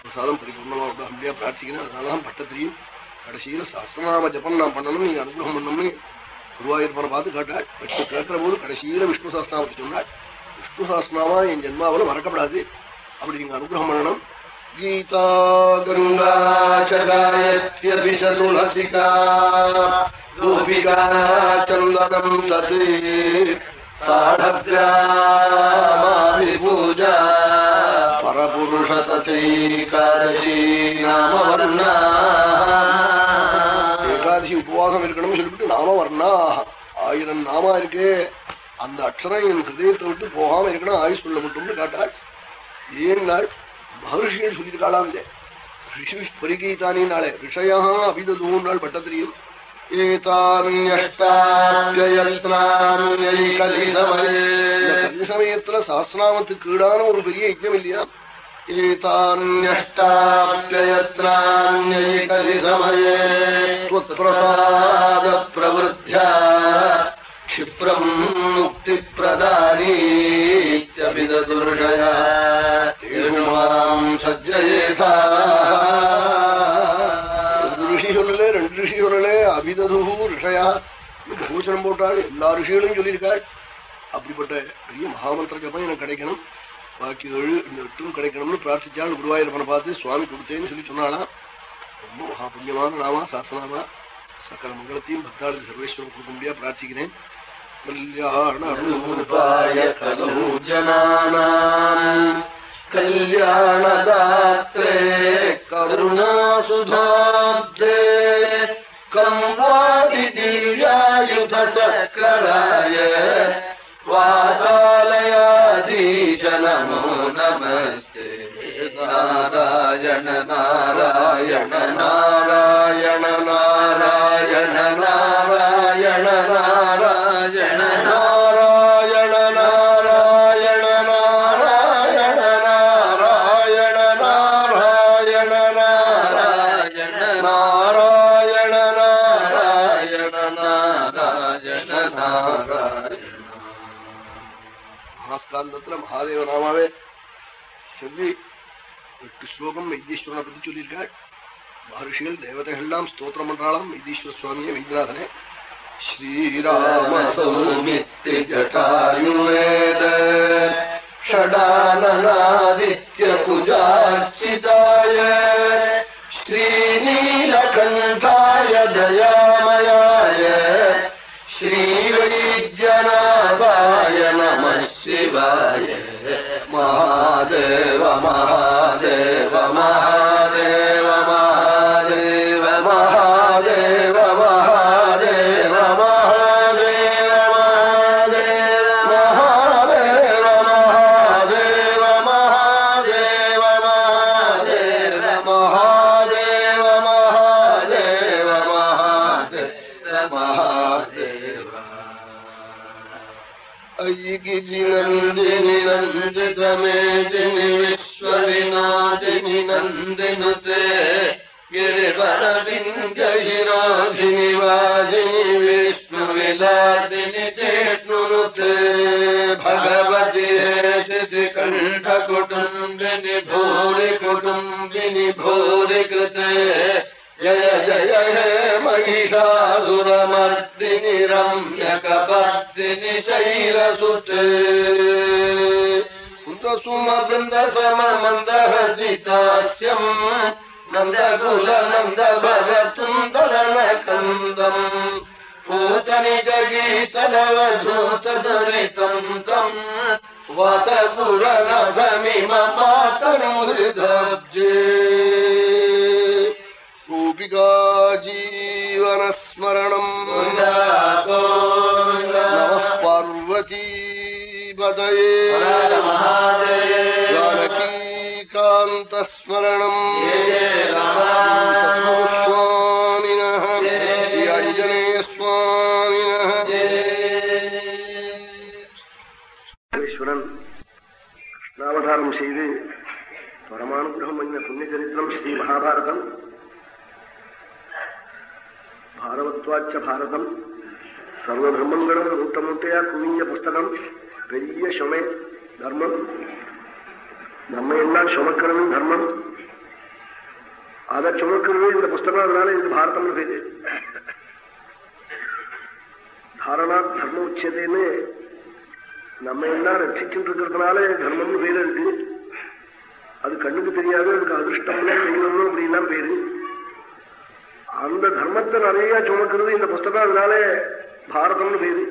பிரசாதம் பரிபூர்ணமா உள்ள அப்படியா பிரார்த்திக்கிறேன். அதனாலதான் பட்டத்திலையும் கடைசியில சஹசிரநாம ஜபம் நான் பண்ணணும். நீங்க அனுகிரகம் பண்ணணும்னு குருவாயூர்பனை பார்த்து கேட்டாள் விஷ்ணு கேட்கிற போது கடைசியில விஷ்ணு சாஸ்திரநாமத்தை சொன்னாள் விஷ்ணு சாஸ்திரநாமா என் ஜென்மாவில் மறக்கப்படாது. அப்படி நீங்க அனுகிரகம் பண்ணணும். கீதா கங்கா சகாயத்யபிஷதுலசிகா கோபிகா சந்தனம் தது. गोपिका चन्दनम् तत् साढग्रामाभिपूजा परपुरुषतथैकादशी नामवर्णा ஏகாதசி உபவாசம் இருக்கணும்னு சொல்லிவிட்டு நாம வர்ணா ஆயிரம் நாமா இருக்கே அந்த அக்ஷரம் என் ஹிருதயத்தை விட்டு போகாம இருக்கணும் ஆயுஷ் சொல்ல மட்டும்னு காட்டாள் ஏன் நாள் மகர்ஷியை சொல்லியிருக்காளாம் இல்ல ரிஷி பரிகீதானே நாளே ரிஷயா அபிதூன் நாள் பட்டத்திரியும் சமயத்துல சாஸ்திராமத்துக்கு ஈடான ஒரு பெரிய யஜ்ஞம் இல்லையா ஏதான்யஷ்டாப்யயத்னான்யைகலிசமயே त्वत्प्रसाद प्रवृद्ध्या क्षिप्रम् मुक्तिप्रदानीत्यभिदुर्षया माम् सज्जयेथा அபிதது ரிஷயா பகவச்சனம் போட்டாள் எல்லா ரிஷிகளும் சொல்லியிருக்காள் அப்படிப்பட்ட பெரிய மகாமந்திர ஜபம் எனக்கு கிடைக்கணும். பாக்கி ஏழு இந்த எட்டும் கிடைக்கணும்னு பிரார்த்திச்சாள் குருவாயூரப்பனை பார்த்து சுவாமி கொடுத்தேன்னு சொல்லி சொன்னாலாம் ரொம்ப மகாபுண்ணியமான நாமா சாசனாமா. சகல மங்களத்தையும் பக்தாளுக்கு சர்வேஸ்வரம் கொடுக்க முடியா பிரார்த்திக்கிறேன். கல்யாண ரூபாய கலோ கல்யாணதாத்ரே கருணாசுதாப்தே. कम्भादिदीव्यायुधचकराय वातालयादिश नमो नमस्ते नारायण नारायण नारायण नारायण। नार மாதேவ நாமாவே சொல்லி எட்டு ஸ்லோகம் வைத்தீஸ்வரனை பத்தி சொல்லியிருக்காள் மகர்ஷிகள் தேவதைகள்லாம் ஸ்தோத்திரம் பண்றாளாம் வைத்தீஸ்வர சுவாமியே வைத்தியநாதனே ஸ்ரீராமசௌமித்யஜட்டாயுவேத ஷடானநாதித்ய குஜாச்சிதாய ஸ்ரீநீலகண்டாய தயாமயாய ஸ்ரீவைத்யநாதாய நம சிவாய महादेव महादेव महादेव हिराधिनिवाजि विष्णुविलादिनि चेष्णुरुते भगवति हे भूरिकुटुम्बिनि भूरिकृते। जय जय हे महिषासुरमर्दिनिरम्यकवर्दिनि शैलसुते। तु सुमबृन्दसमन्दहसितास्यम् நந்தகுல நந்த பரதுந்தலன கந்தம் பூதனிஜகீதலவதூததுரிதந்தம் वदपुरनघमिममातनुहृदब्जे गोपिका जीवनस्मरणम् नमः पार्वती पदये जानकीकान्तस्मरणम् स्वामिनः अञ्जनेय स्वामिनः ஈஸ்வரன் கிருஷ்ணாவதாரம் செய்து பரமானுகிரகம் பண்ண புண்ணிய சரித்திரம் ஸ்ரீ மகாபாரதம் பாரவத்வாச்ச பாரதம் சர்வ பிரம்மங்களும் மூட்டை மூட்டையா குவிஞ்ச புஸ்தகம் பெரிய சுமை தர்மம் நம்ம எல்லாம் சுமக்கிறது தர்மம். அதை சுமக்கிறது இந்த புஸ்தகம் அதனால இது பாரதம்னு பேரு தாரணா தர்ம உச்சதைன்னு நம்ம எல்லாம் ரட்சிச்சுட்டு இருக்கிறதுனால தர்மம்னு பேர் இருக்கு. அது கண்ணுக்கு தெரியாது அதுக்கு அதிர்ஷ்டம்னா தெய்வம்னு அப்படின்லாம் பேரு. அந்த தர்மத்தை நிறைய சுமக்கிறது இந்த புஸ்தகம் அதனால பாரதம்னு பேரு.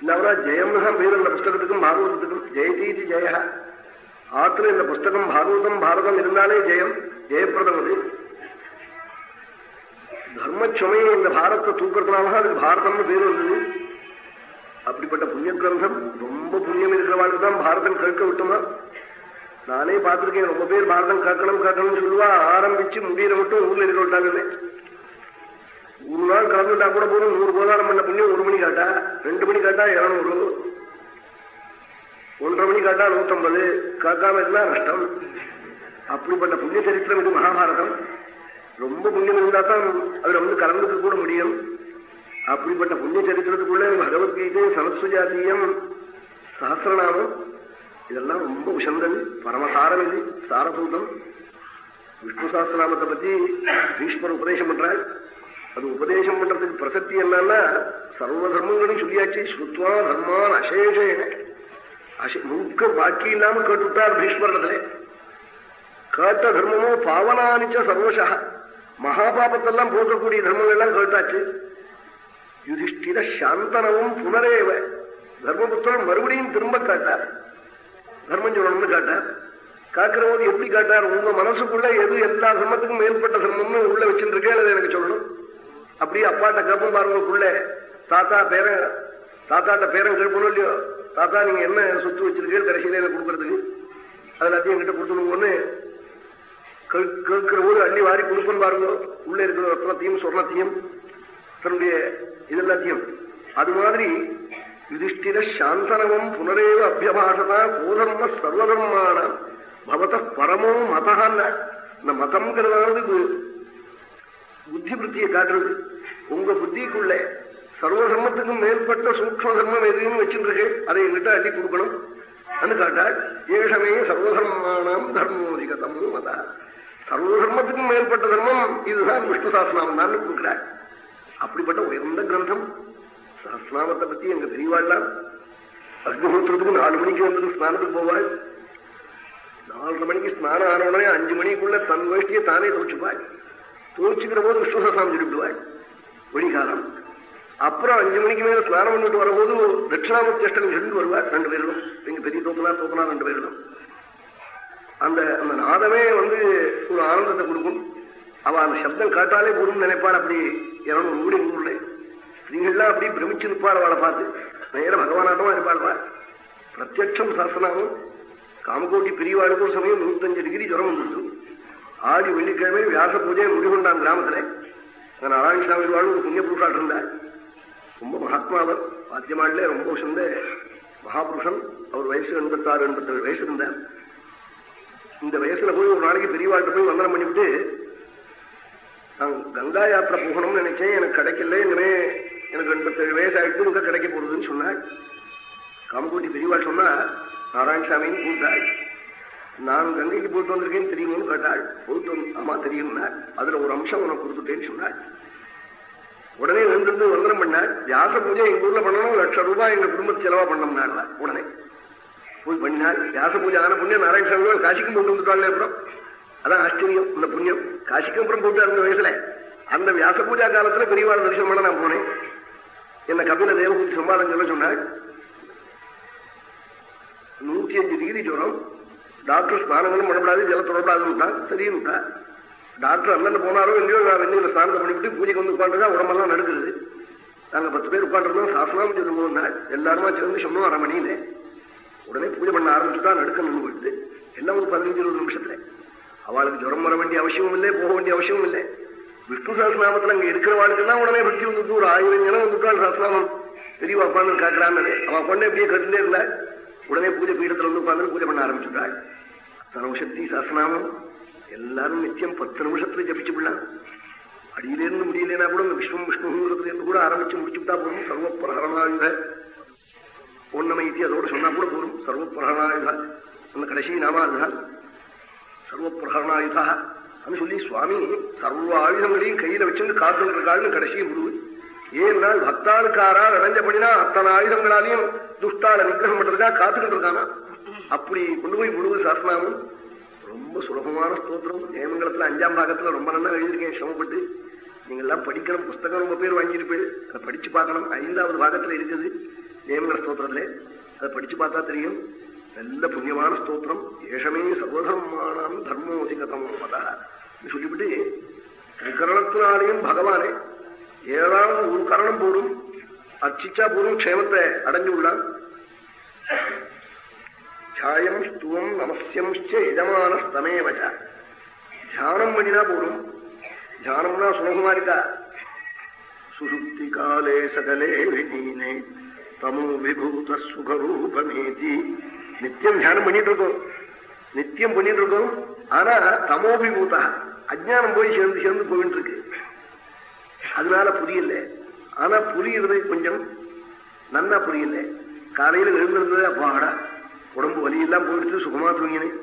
இல்லாம ஜெயம்னு தான் பேரு அந்த புஸ்தகத்துக்கும் பாகவதத்துக்கும். ஜெயதீதி ஜெய ஆத்துல இந்த புஸ்தகம் பாகவதம் பாரதம் இருந்தாலே ஜெயம். ஜெயப்பிரதம் அது தர்மச்சுமையை இந்த பாரத்தை தூக்கிறதுனால அதுக்கு பாரதம்னு பேர் வந்தது. அப்படிப்பட்ட புண்ணிய கிரந்தம் ரொம்ப புண்ணியம் இருக்கிறவாளுக்கு தான் பாரதம் கேட்க விட்டுமா? நானே பார்த்திருக்கேன் ரொம்ப பேர் பாரதம் கேட்கணும் கேட்கணும்னு சொல்லுவா ஆரம்பிச்சு முடியற மட்டும் ஊர்ல இருக்க விட்டாங்கன்னு. ஒரு நாள் கலந்துட்டா கூட போதும் நூறு கோதாரம் பண்ண புண்ணியம் ஒரு மணி காட்டா ரெண்டு மணி காட்டா இரநூறு. ஒன்றரை மணி காட்டா நூத்தம்பது. காக்காம இருந்தா நஷ்டம். அப்படிப்பட்ட புண்ணிய சரித்திரம் இது மகாபாரதம். ரொம்ப புண்ணியம் இருந்தா தான் அதுல வந்து கலந்துக்க கூட முடியும். அப்படிப்பட்ட புண்ணிய சரித்திரத்துக்குள்ள பகவத்கீதை சரஸ்வஜாத்தியம் சஹசிரநாமம் இதெல்லாம் ரொம்ப உசந்தது பரமசாரம் இது சாரபூதம் விஷ்ணு சாஸ்திரநாமத்தை பத்தி பீஷ்மர் உபதேசம் பண்றாள் அது உபதேசம் பண்றதுக்கு பிரசக்தி என்னன்னா சர்வ தர்மங்களையும் சொல்லியாச்சு. ஸ்ருத்வா தர்மான் அசேஷேன. முழுக்க பாக்கி இல்லாம கேட்டுட்டார் பீஷ்மரத்துல கேட்ட தர்மமோ பாவனானிச்ச சர்வசா மகாபாபத்தெல்லாம் போக்கக்கூடிய தர்மங்கள்லாம் கேட்டாச்சு யுதிஷ்டிர சாந்தனவும் புனரேவ தர்மபுத்திரன் மறுபடியும் திரும்ப காட்டார் தர்மம் சொல்லணும்னு காட்டார் காக்கிற போது எப்படி காட்டார் உங்க மனசுக்குள்ள எது எல்லா தர்மத்துக்கும் மேற்பட்ட தர்மம்னு உள்ள வச்சுருக்கேன் அதை எனக்கு சொல்லணும் அப்படியே அப்பாட்ட கேப்பம் பாருங்களுக்குள்ள தாத்தா பேரன் தாத்தாட்ட பேரன் கேட்பணும் இல்லையோ தாத்தா நீங்க என்ன சொத்து வச்சிருக்கீங்க? கடைசியில என்ன கொடுக்கறதுக்கு. அது எல்லாத்தையும் என்கிட்ட கொடுத்துணுங்கன்னு கேட்கிற போது அள்ளி வாரி கொடுப்பன் பாருங்க. உள்ள இருக்கிற ரத்னத்தையும் சொர்ணத்தையும் தன்னுடைய இதெல்லாத்தையும். அது மாதிரி யுதிஷ்டிர சாந்தனவம் புனரேவ அபியபாஷதா கோதர்ம சர்வதர்மான பவத பரமோ மதஹான் இந்த மதம்ங்கிறதாவது புத்தி புத்தியை காட்டுறது. உங்க புத்திக்குள்ள சர்வ தர்மத்துக்கும் மேற்பட்ட சூக்ம தர்மம் எதையும் வச்சுருக்கு அதை எங்கிட்ட அள்ளி கொடுக்கணும். அன்னு காட்டாள் ஏஷமே சர்வதர்மானாம் தர்மோதிகதம் மத. சர்வ தர்மத்துக்கும் மேற்பட்ட தர்மம் இதுதான் விஷ்ணு சாஸ்திரம் தான் கொடுக்கிறாள் அப்படிப்பட்ட உயர்ந்த கிரந்தம். சஹஸ்நாமத்தை பத்தி எங்க பெரியவாள்லாம் அக்னிஹோத்திரத்துக்கு நாலு மணிக்கு வந்தது ஸ்நானத்துக்கு போவாள். நாலரை மணிக்கு ஸ்நானம் ஆன உடனே அஞ்சு மணிக்குள்ள தன் வேஷ்டியை தானே துவச்சுப்பாள். துவச்சுக்கிற போது விஷ்ணு சஹஸ்நாமம் சொல்லிவிடுவாள். வெளிகாலம் அப்புறம் அஞ்சு மணிக்கு மேல ஸ்நானம் பண்ணிட்டு வரும்போது தட்சிணாமூர்த்தி அஷ்டமி சொல்லி வருவார் ரெண்டு பேரும் எங்க பெரிய தோக்கனா தோக்கனா ரெண்டு பேரும் அந்த அந்த நாதமே வந்து ஒரு ஆனந்தத்தை கொடுக்கும். அவ அந்த சப்தம் காட்டாலே போதும்னு நினைப்பாள் அப்படி இரநூறு ஊடி ஊர்ல. ஸ்திரீகள்லாம் அப்படி பிரமிச்சு நிற்பாள் அவளை பார்த்து. நேர பகவானாட்டமா இருப்பாள்வா பிரத்யட்சம் சாசனாவும் காமகோட்டி பிரிவாளுக்கு ஒரு சமயம் நூத்தஞ்சு டிகிரி ஜுரம் வந்துருச்சு ஆடி வெள்ளிக்கிழமை வியாச பூஜையை முடிவுண்டான் கிராமத்துல. நாராயண சாமி ஒரு புண்ணிய புருஷாட்டு இருந்தார். ரொம்ப மகாத்மாவர் பாத்தியமாள்ல ரொம்ப சொந்த மகாபுருஷன். அவர் வயசு எண்பத்தாறு எண்பத்தேழு வயசு இருந்தார். இந்த வயசுல போய் ஒரு நாளைக்கு பெரியவாழ்கிட்ட போய் வந்தனம் பண்ணிவிட்டு நான் கங்கா யாத்திரை போகணும்னு நினைச்சேன் எனக்கு கிடைக்கல இனிமே எனக்கு எண்பத்தேழு வயசு ஆயிட்டு உங்க கிடைக்க போறதுன்னு சொன்னாள் காமகோட்டி பெரியவாள் சொன்னா நாராயணசாமின்னு கூட்டாள் நான் கங்கைக்கு போயிட்டு வந்திருக்கேன்னு தெரியுமோன்னு கேட்டாள். போயிட்டு வந்து ஆமா தெரியும்னா அதுல ஒரு அம்சம் உனக்கு கொடுத்துட்டேன்னு சொன்னாள். உடனே எழுந்திருந்து வந்தனம் பண்ணாள் வியாச பூஜை எங்க ஊர்ல பண்ணணும் லட்சம் ரூபாய் எங்க குடும்பத்து செலவா பண்ணோம்னாள் உடனே போய் பண்ணினாள் வியாச பூஜை ஆன புண்ணியம் நாராயணசாமி காசிக்கும் போட்டு வந்துட்டாள் அப்புறம். அதான் ஆச்சரியம் இந்த புண்ணியம். காசிக்கும் அப்புறம் போட்டு அந்த வயசுல. அந்த வியாச பூஜா காலத்துல பெரியவாள் தரிசனம் பண்ண நான் போனேன். என்ன கபில தேவகுதி சம்பாதம் சொல்ல சொன்னாள் நூத்தி அஞ்சு டிகிரி ஜுரம். டாக்டர் ஸ்நானங்களும் பண்ணப்படாது ஜல தொடப்படாதுன்னு சரியும்ட்டா டாக்டர் அண்ணன் போனாரோ இல்லையோ நான் வெந்நீர் ஸ்நானத்தை பண்ணிவிட்டு பூஜைக்கு வந்து உட்காந்துதான் உடம்பெல்லாம் நடக்குது நாங்க பத்து பேர் உட்காந்துருந்தோம் சாசனம் சொல்லும் போது எல்லாருமா சேர்ந்து சொன்னோம் அரை மணியில உடனே பூஜை பண்ண ஆரம்பிச்சுட்டா நடுக்க நின்று போயிடுது. எல்லாம் ஒரு பதினஞ்சு இருபது நிமிஷத்துல. அவளுக்கு ஜுரம் வர வேண்டிய அவசியமும் இல்லை போக வேண்டிய அவசியமும் இல்லை. விஷ்ணு அங்கே அங்க இருக்கிறவாளுக்கெல்லாம் உடனே பக்தி வந்துட்டு ஒரு ஆயிரம் ஜனம் வந்துட்டாள் சாஸ்திரநாமம். பெரியவா உட்காந்து காக்குறான்னு அவன் கொண்டே எப்படியே கட்டிலே இருந்தா உடனே பூஜை பீடத்துல வந்து உட்காந்து பூஜை பண்ண ஆரம்பிச்சுட்டாள். சர்வசக்தி சாஸ்திரநாமம் எல்லாரும் நித்தியம் பத்து நிமிஷத்துல ஜபிச்சு விடலாம். அடியிலேருந்து முடியலனா கூட இந்த விஷ்ணு விஷ்ணுங்கிறதுலேருந்து கூட ஆரம்பிச்சு முடிச்சுட்டா போதும். சர்வ பிரகரணாயுத ஒன்னமைத்தி அதோட சொன்னா கூட போதும். சர்வ பிரகரணாயுதா அந்த கடைசி நாமா சர்வ பிரகரணாயுதா சொல்லி சுவாமி சர்வ ஆயுதங்களையும் கையில வச்சுட்டு காத்துட்டு இருக்காள்னு கடைசி முடிவு. ஏனால் பக்தாளுக்காரா இணைஞ்ச பண்ணினா அத்தனை ஆயுதங்களாலையும் துஷ்டால நிகிரகம் பண்றதுக்காக காத்துக்கிட்டு இருக்கானா? அப்படி கொண்டு போய் முழுவது சாஸ்திரமும் ரொம்ப சுலபமான ஸ்தோத்திரம். நேமங்கலத்துல அஞ்சாம் பாகத்துல ரொம்ப நல்லா எழுதியிருக்கேன் சிரமப்பட்டு. நீங்க எல்லாம் படிக்கணும் புஸ்தகம் ரொம்ப பேர் வாங்கியிருப்பேன் அதை படிச்சு பார்க்கணும். ஐந்தாவது பாகத்துல இருக்குது நேமங்கல ஸ்தோத்திரத்துல. அதை படிச்சு பார்த்தா தெரியும். நல்ல புண்ணியமான ஸ்தோத்திரம். ஏஷமே சர்வதர்மானாம் தர்மோதிகதம் பதா சொல்லிவிட்டு விகரணத்தினாலையும் பகவானே ஏதாவது ஒரு கரணம் போடும். அர்ச்சிச்சா போதும் க்ஷேமத்தை அடைஞ்சு உள்ளான். தியாயம் ஸ்துவம் நமசியம்ச்ச எஜமான ஸ்தமேவச்ச தியானம் பண்ணினா போடும் தியானம்னா சுலகமா இருக்கா சுசுப்தி காலே சகலே விஜீனே தமோ விபூத சுகரூபமேதி நித்தியம் தியானம் பண்ணிட்டு இருக்கோம் நித்தியம் பண்ணிட்டு இருக்கோம் ஆனா தமோபிபூதா அஜானம் போய் சேர்ந்து சேர்ந்து போயிட்டு இருக்கு அதனால புரியல. ஆனா புரியுறது கொஞ்சம் நல்லா புரியல. காலையில எழுந்திருந்தது அப்பாடா. உடம்பு வலியெல்லாம் போயிடுச்சு சுகமா தூங்கினேன்.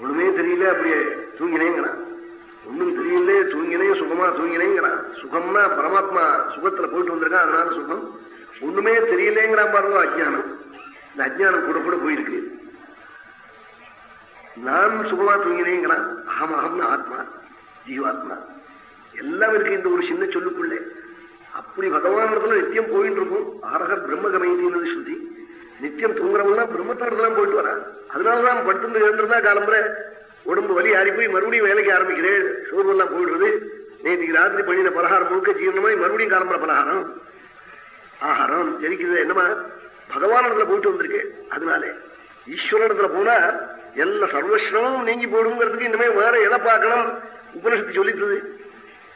ஒண்ணுமே தெரியல அப்படியே தூங்கினேங்கிறான். ஒண்ணும் தெரியல தூங்கினே சுகமா தூங்கினேங்கிறான். சுகம்னா பரமாத்மா சுகத்துல போயிட்டு வந்திருக்கான் அதனால சுகம். ஒண்ணுமே தெரியலேங்கிறான் பாருங்க அஜ்ஞானம். இந்த அஜ்ஞானம் கூட கூட போயிருக்கு. நான் சுகமா தூங்கினேங்கிறான். அகம் அகம்னு ஆத்மா ஜீவாத்மா. எல்லாம் இருக்கு இந்த ஒரு சின்ன சொல்லுக்குள்ளே. அப்படி பகவான் இடத்துல நித்தியம் போயிட்டு இருக்கும். ஆரக பிரம்மகமைதினது ஸ்ருதி நித்தியம் தூங்குறவங்களாம் பிரம்மத்திடத்துலாம் போயிட்டு வரான். அதனாலதான் படுத்து எழுந்திருந்தா காலம்புரை உடம்பு வலி ஆறி போய் மறுபடியும் வேலைக்கு ஆரம்பிக்கிறேன். சோர்வெல்லாம் போயிடுறது. நேற்றுக்கு ராத்திரி பண்ணின பலகாரம் முழுக்க ஜீரணமாய் மறுபடியும் காலம்புரை பலகாரம் ஆகாரம் ஜெயிக்கிறது என்னமா பகவான் இடத்துல போயிட்டு வந்திருக்கேன். அதனாலே ஈஸ்வர இடத்துல போனா எல்லா சர்வஸ்ரமும் நீங்கி போடுங்கிறதுக்கு இனிமே வேற எதை பார்க்கணும்? உபனிஷத்து சொல்லித்தது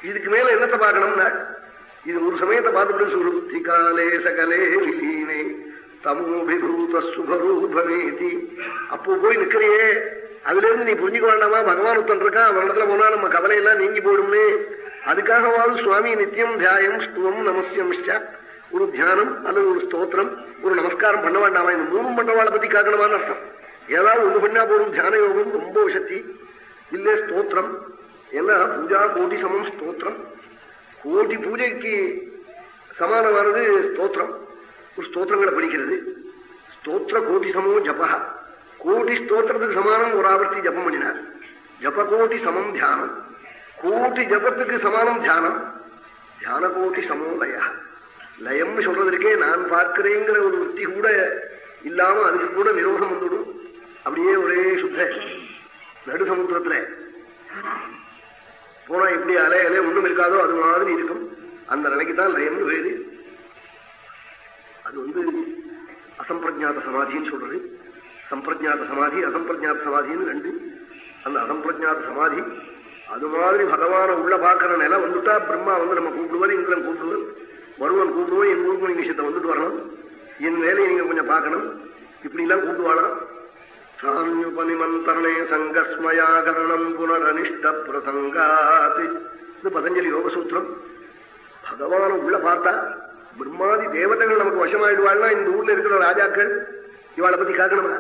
இதுக்கு மேல என்னத்தை பார்க்கணும்னா இது ஒரு சமயத்தை பார்த்துட்டு சுருத்தி காலே சகலே தமோபிபூத சுகரூபமேதி அப்போ போய் நிக்கிறியே அதுல இருந்து நீ புரிஞ்சுக்க வேண்டாமா? பகவான் உத்தன் இருக்கான் அவனிடத்துல போனா நம்ம கவலை எல்லாம் நீங்கி போயிடும்னே அதுக்காகவாது சுவாமி நித்தியம் தியாயம் ஸ்துவம் நமசியம் ஒரு தியானம் அல்லது ஒரு ஸ்தோத்திரம் ஒரு நமஸ்காரம் பண்ண வேண்டாமா? இந்த மூணும் பண்றவாளை பத்தி காக்கணுமான்னு அர்த்தம். ஏதாவது ஒண்ணு பண்ணா போதும். தியான யோகம் ரொம்ப சக்தி இல்ல ஸ்தோத்திரம். ஏன்னா பூஜா கோடி சமம் ஸ்தோத்திரம். கோடி பூஜைக்கு சமானமானது ஸ்தோத்திரம். ஒரு ஸ்தோத்திரங்களை படிக்கிறது. ஸ்தோத்திர கோடி சமோ ஜபா கோடி ஸ்தோத்திரத்துக்கு சமானம் ஒரு ஆவர்த்தி ஜபம் பண்ணினார். ஜப கோடி சமம் தியானம். கோட்டி ஜபத்துக்கு சமானம் தியானம். தியான கோடி சமோ லயா. லயம்னு சொல்றதற்கே நான் பார்க்கிறேங்கிற ஒரு விற்பி கூட இல்லாம அதுக்கு கூட நிரோகம் வந்துடும். அப்படியே ஒரே சுத்த. நடு சமுத்திரத்துல. போனா எப்படி அலை அலை ஒண்ணும் இருக்காதோ அது மாதிரி இருக்கும். அந்த நிலைக்கு தான் லயம்னு வேறு. அது வந்து அசம்பிரஜாத சமாதின்னு சொல்றது. சம்பிரஜாத சமாதி அசம்பிரஜாத சமாதின்னு ரெண்டு அந்த அசம்பிரஜாத சமாதி அது மாதிரி பகவான உள்ள பாக்குற நிலை வந்துட்டா பிரம்மா வந்து நம்ம கூப்பிடுவார் இந்திரன் கூப்பிடுவார் வருவன் கூப்பிடுவோம் என் ஊருக்கு நீங்க விஷயத்தை வந்துட்டு வரணும் என் வேலையை நீங்க கொஞ்சம் பார்க்கணும் இப்படி எல்லாம் கூப்பிடுவாளாம் சாமியுபனிமந்தரணே சங்கஸ்மயாகரணம் புனரனிஷ்ட பிரசங்காத் இது பதஞ்சலி யோகசூத்திரம் பகவான உள்ள பார்த்தா பிரம்மாதி தேவதைகள் நமக்கு வசமாயிடுவாள்னா இந்த ஊர்ல இருக்கிற ராஜாக்கள் இவாளை பத்தி காக்கணுமா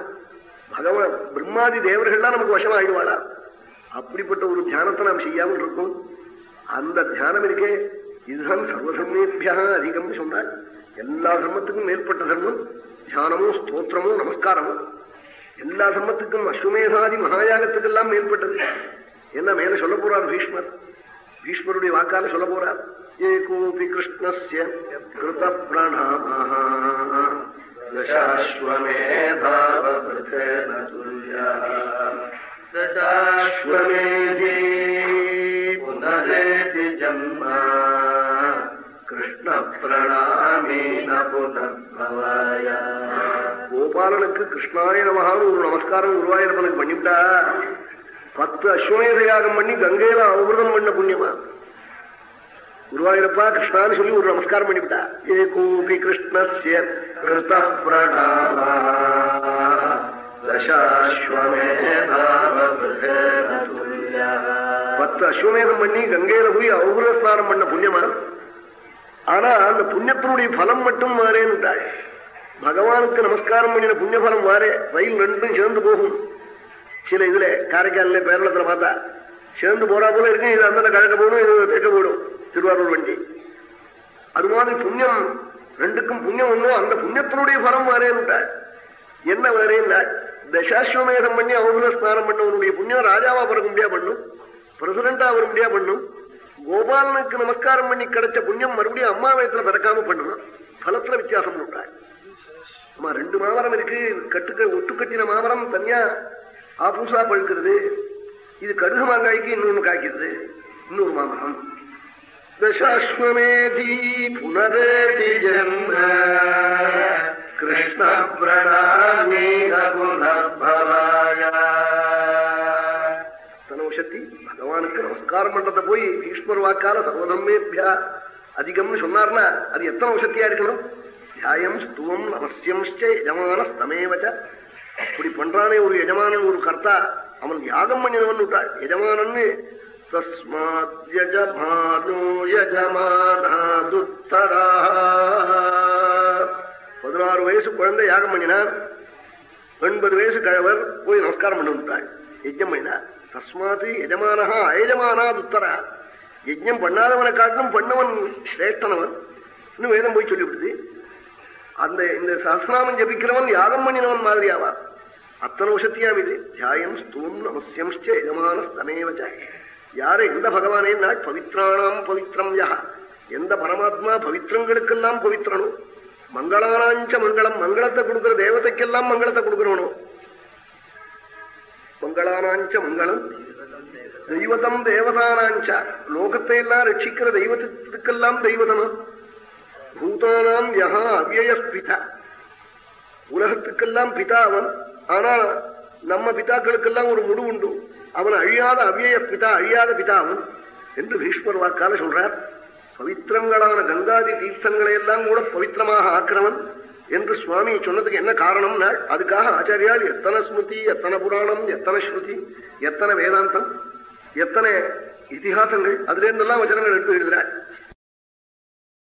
பகவான் பிரம்மாதி தேவர்கள்லாம் நமக்கு வசமாயிடுவாளா? அப்படிப்பட்ட ஒரு தியானத்தை நாம் செய்யாமல் இருக்கும். அந்த தியானம் இருக்கே. இதுதான் சர்வதர்மேபியா அதிகம் சொன்னால் எல்லா தர்மத்துக்கும் மேற்பட்ட தர்மம். தியானமும் ஸ்தோத்திரமும் நமஸ்காரமும் எல்லா தர்மத்துக்கும் அஸ்வமேதாதி மகாயாகத்துக்கெல்லாம் மேற்பட்டது. என்ன மேல சொல்ல போறார் பீஷ்மர்? பீஷ்மருடைய வாக்கால சொல்ல போறார் ஏகோபி கிருஷ்ணஸ்ய கிருத பிரணாமேதி புனரேதி ஜன்ம கிருஷ்ண பிரணாமேன புனர்பவாய கோபாலனுக்கு கிருஷ்ணாய நமகான்னு ஒரு நமஸ்காரம் குருவாயூரப்பனுக்கு பண்ணிவிட்டா. பத்து அஸ்வமேத யாகம் பண்ணி கங்கையில அவபுரம் பண்ண புண்ணியமா? குருவாயூரப்பா கிருஷ்ணான்னு சொல்லி ஒரு நமஸ்காரம் பண்ணிவிட்டா. ஏ கோபி கிருஷ்ணஸ்ய கிருத பிரணாமா பத்து அஸ்வமேதம் பண்ணி கங்கையில போய் அவபுர ஸ்நானம் பண்ண புண்ணியமா? ஆனா அந்த புண்ணியத்தினுடைய பலம் மட்டும் மாறேன்னு பகவானுக்கு நமஸ்காரம் பண்ணின புண்ணியபலம் வாரே. ரயில் ரெண்டும் சேர்ந்து போகும். சில இதுல காரைக்கால பேரளத்துல பார்த்தா சேர்ந்து போறா போல இருக்கு இது அந்த கழக்க போடும் இது தேக்க போடும் திருவாரூர் வண்டி. அது மாதிரி புண்ணியம் ரெண்டுக்கும் புண்ணியம் ஒண்ணும் அந்த புண்ணியத்தினுடைய பலம் வரேன்ட்டா என்ன வரேன்னா தசாஸ்வமேதம் பண்ணி அவகுல ஸ்நானம் பண்ணவனுடைய புண்ணியம் ராஜாவா பிறக்க முடியா பண்ணும் பிரசிடண்டா வர முடியா பண்ணும் கோபாலனுக்கு நமஸ்காரம் பண்ணி கிடைச்ச புண்ணியம் மறுபடியும் அம்மா வயத்துல பிறக்காம பண்ணணும் பலத்துல வித்தியாசம் உண்டாய் ஆமா ரெண்டு மாமரம் இருக்கு கட்டுக்க ஒட்டு கட்டின மாமரம் தனியா ஆபூசா பழுக்கிறது. இது கடுகு மாங்காய்க்கு இன்னொன்று காய்க்கிறது. இன்னொரு மாமரம் தசாஸ்வமேதி புனரேதி ஜன்ம. கிருஷ்ண பிரணாமீன புனர்பவாய தனோஷத்தி பகவானுக்கு நமஸ்காரம் பண்றத போய் ஈஸ்வர் வாக்கால சர்வதம்மேபியா. அதிகம்னு சொன்னார்னா அது எத்தனை வசத்தியா இருக்கணும்? தியாயம் ஸ்துவம் நமசியம்ச்ச யஜமான ஸ்தமேவச்ச இப்படி பண்றானே ஒரு எஜமானன் ஒரு கர்த்தா. அவன் யாகம் பண்ணினவன் விட்டாள் எஜமானன் தஸ்மாத் யஜமானோ யஜமானாதுத்தரா பதினாறு வயசு குழந்தை யாகம் பண்ணினார் எண்பது வயசு கழவர் போய் நமஸ்காரம் பண்ண விட்டாள் யஜ்யம் பண்ணினார். தஸ்மாத் எஜமானஹா அயஜமானாதுத்தரா. யஜ்யம் பண்ணாதவனை காட்டிலும் பண்ணவன் சிரேஷ்டனவன். இன்னும் வேதம் போய் சொல்லிவிடுது. அந்த இந்த சஹசிரநாமம் ஜபிக்கிறவன் யாகம் பண்ணினவன் மாதிரி மாதிரியாவா அத்தனை வசத்தியாம் இது தியாயம் ஸ்தூம் நமசியம்ச்ச எஜமான ஸ்தமேவச்ச யாரு எந்த பகவானே நாள் பவித்ராணாம் பவித்ரம் யா எந்த பரமாத்மா பவித்திரங்களுக்கெல்லாம் பவித்திரனும் மங்களானாஞ்ச மங்களம் மங்களத்தை கொடுக்கிற தேவதைக்கெல்லாம் மங்களத்தை கொடுக்கிறவனோ மங்களானாஞ்ச மங்களம் தெய்வதம் தேவதானாஞ்ச லோகத்தை எல்லாம் ரட்சிக்கிற தெய்வத்துக்கெல்லாம் தெய்வதனும் பூதானாம் யகா அவ்யயஸ்பிதா உலகத்துக்கெல்லாம் பிதா அவன் ஆனா நம்ம பிதாக்களுக்கெல்லாம் ஒரு முடு உண்டு. அவன் அழியாத அவ்யய பிதா அழியாத பிதா அவன் என்று பீஷ்மர் வாக்கால சொல்றார். பவித்திரங்களான கங்காதி தீர்த்தங்களை எல்லாம் கூட பவித்திரமாக ஆக்கிறவன் என்று சுவாமி சொன்னதுக்கு என்ன காரணம்னா அதுக்காக ஆச்சாரியால் எத்தனை ஸ்மிருதி எத்தனை புராணம் எத்தனை ஸ்ருதி எத்தனை வேதாந்தம் எத்தனை இத்திஹாசங்கள் அதுல இருந்தெல்லாம் வச்சனங்கள் எடுத்து எழுதுறார்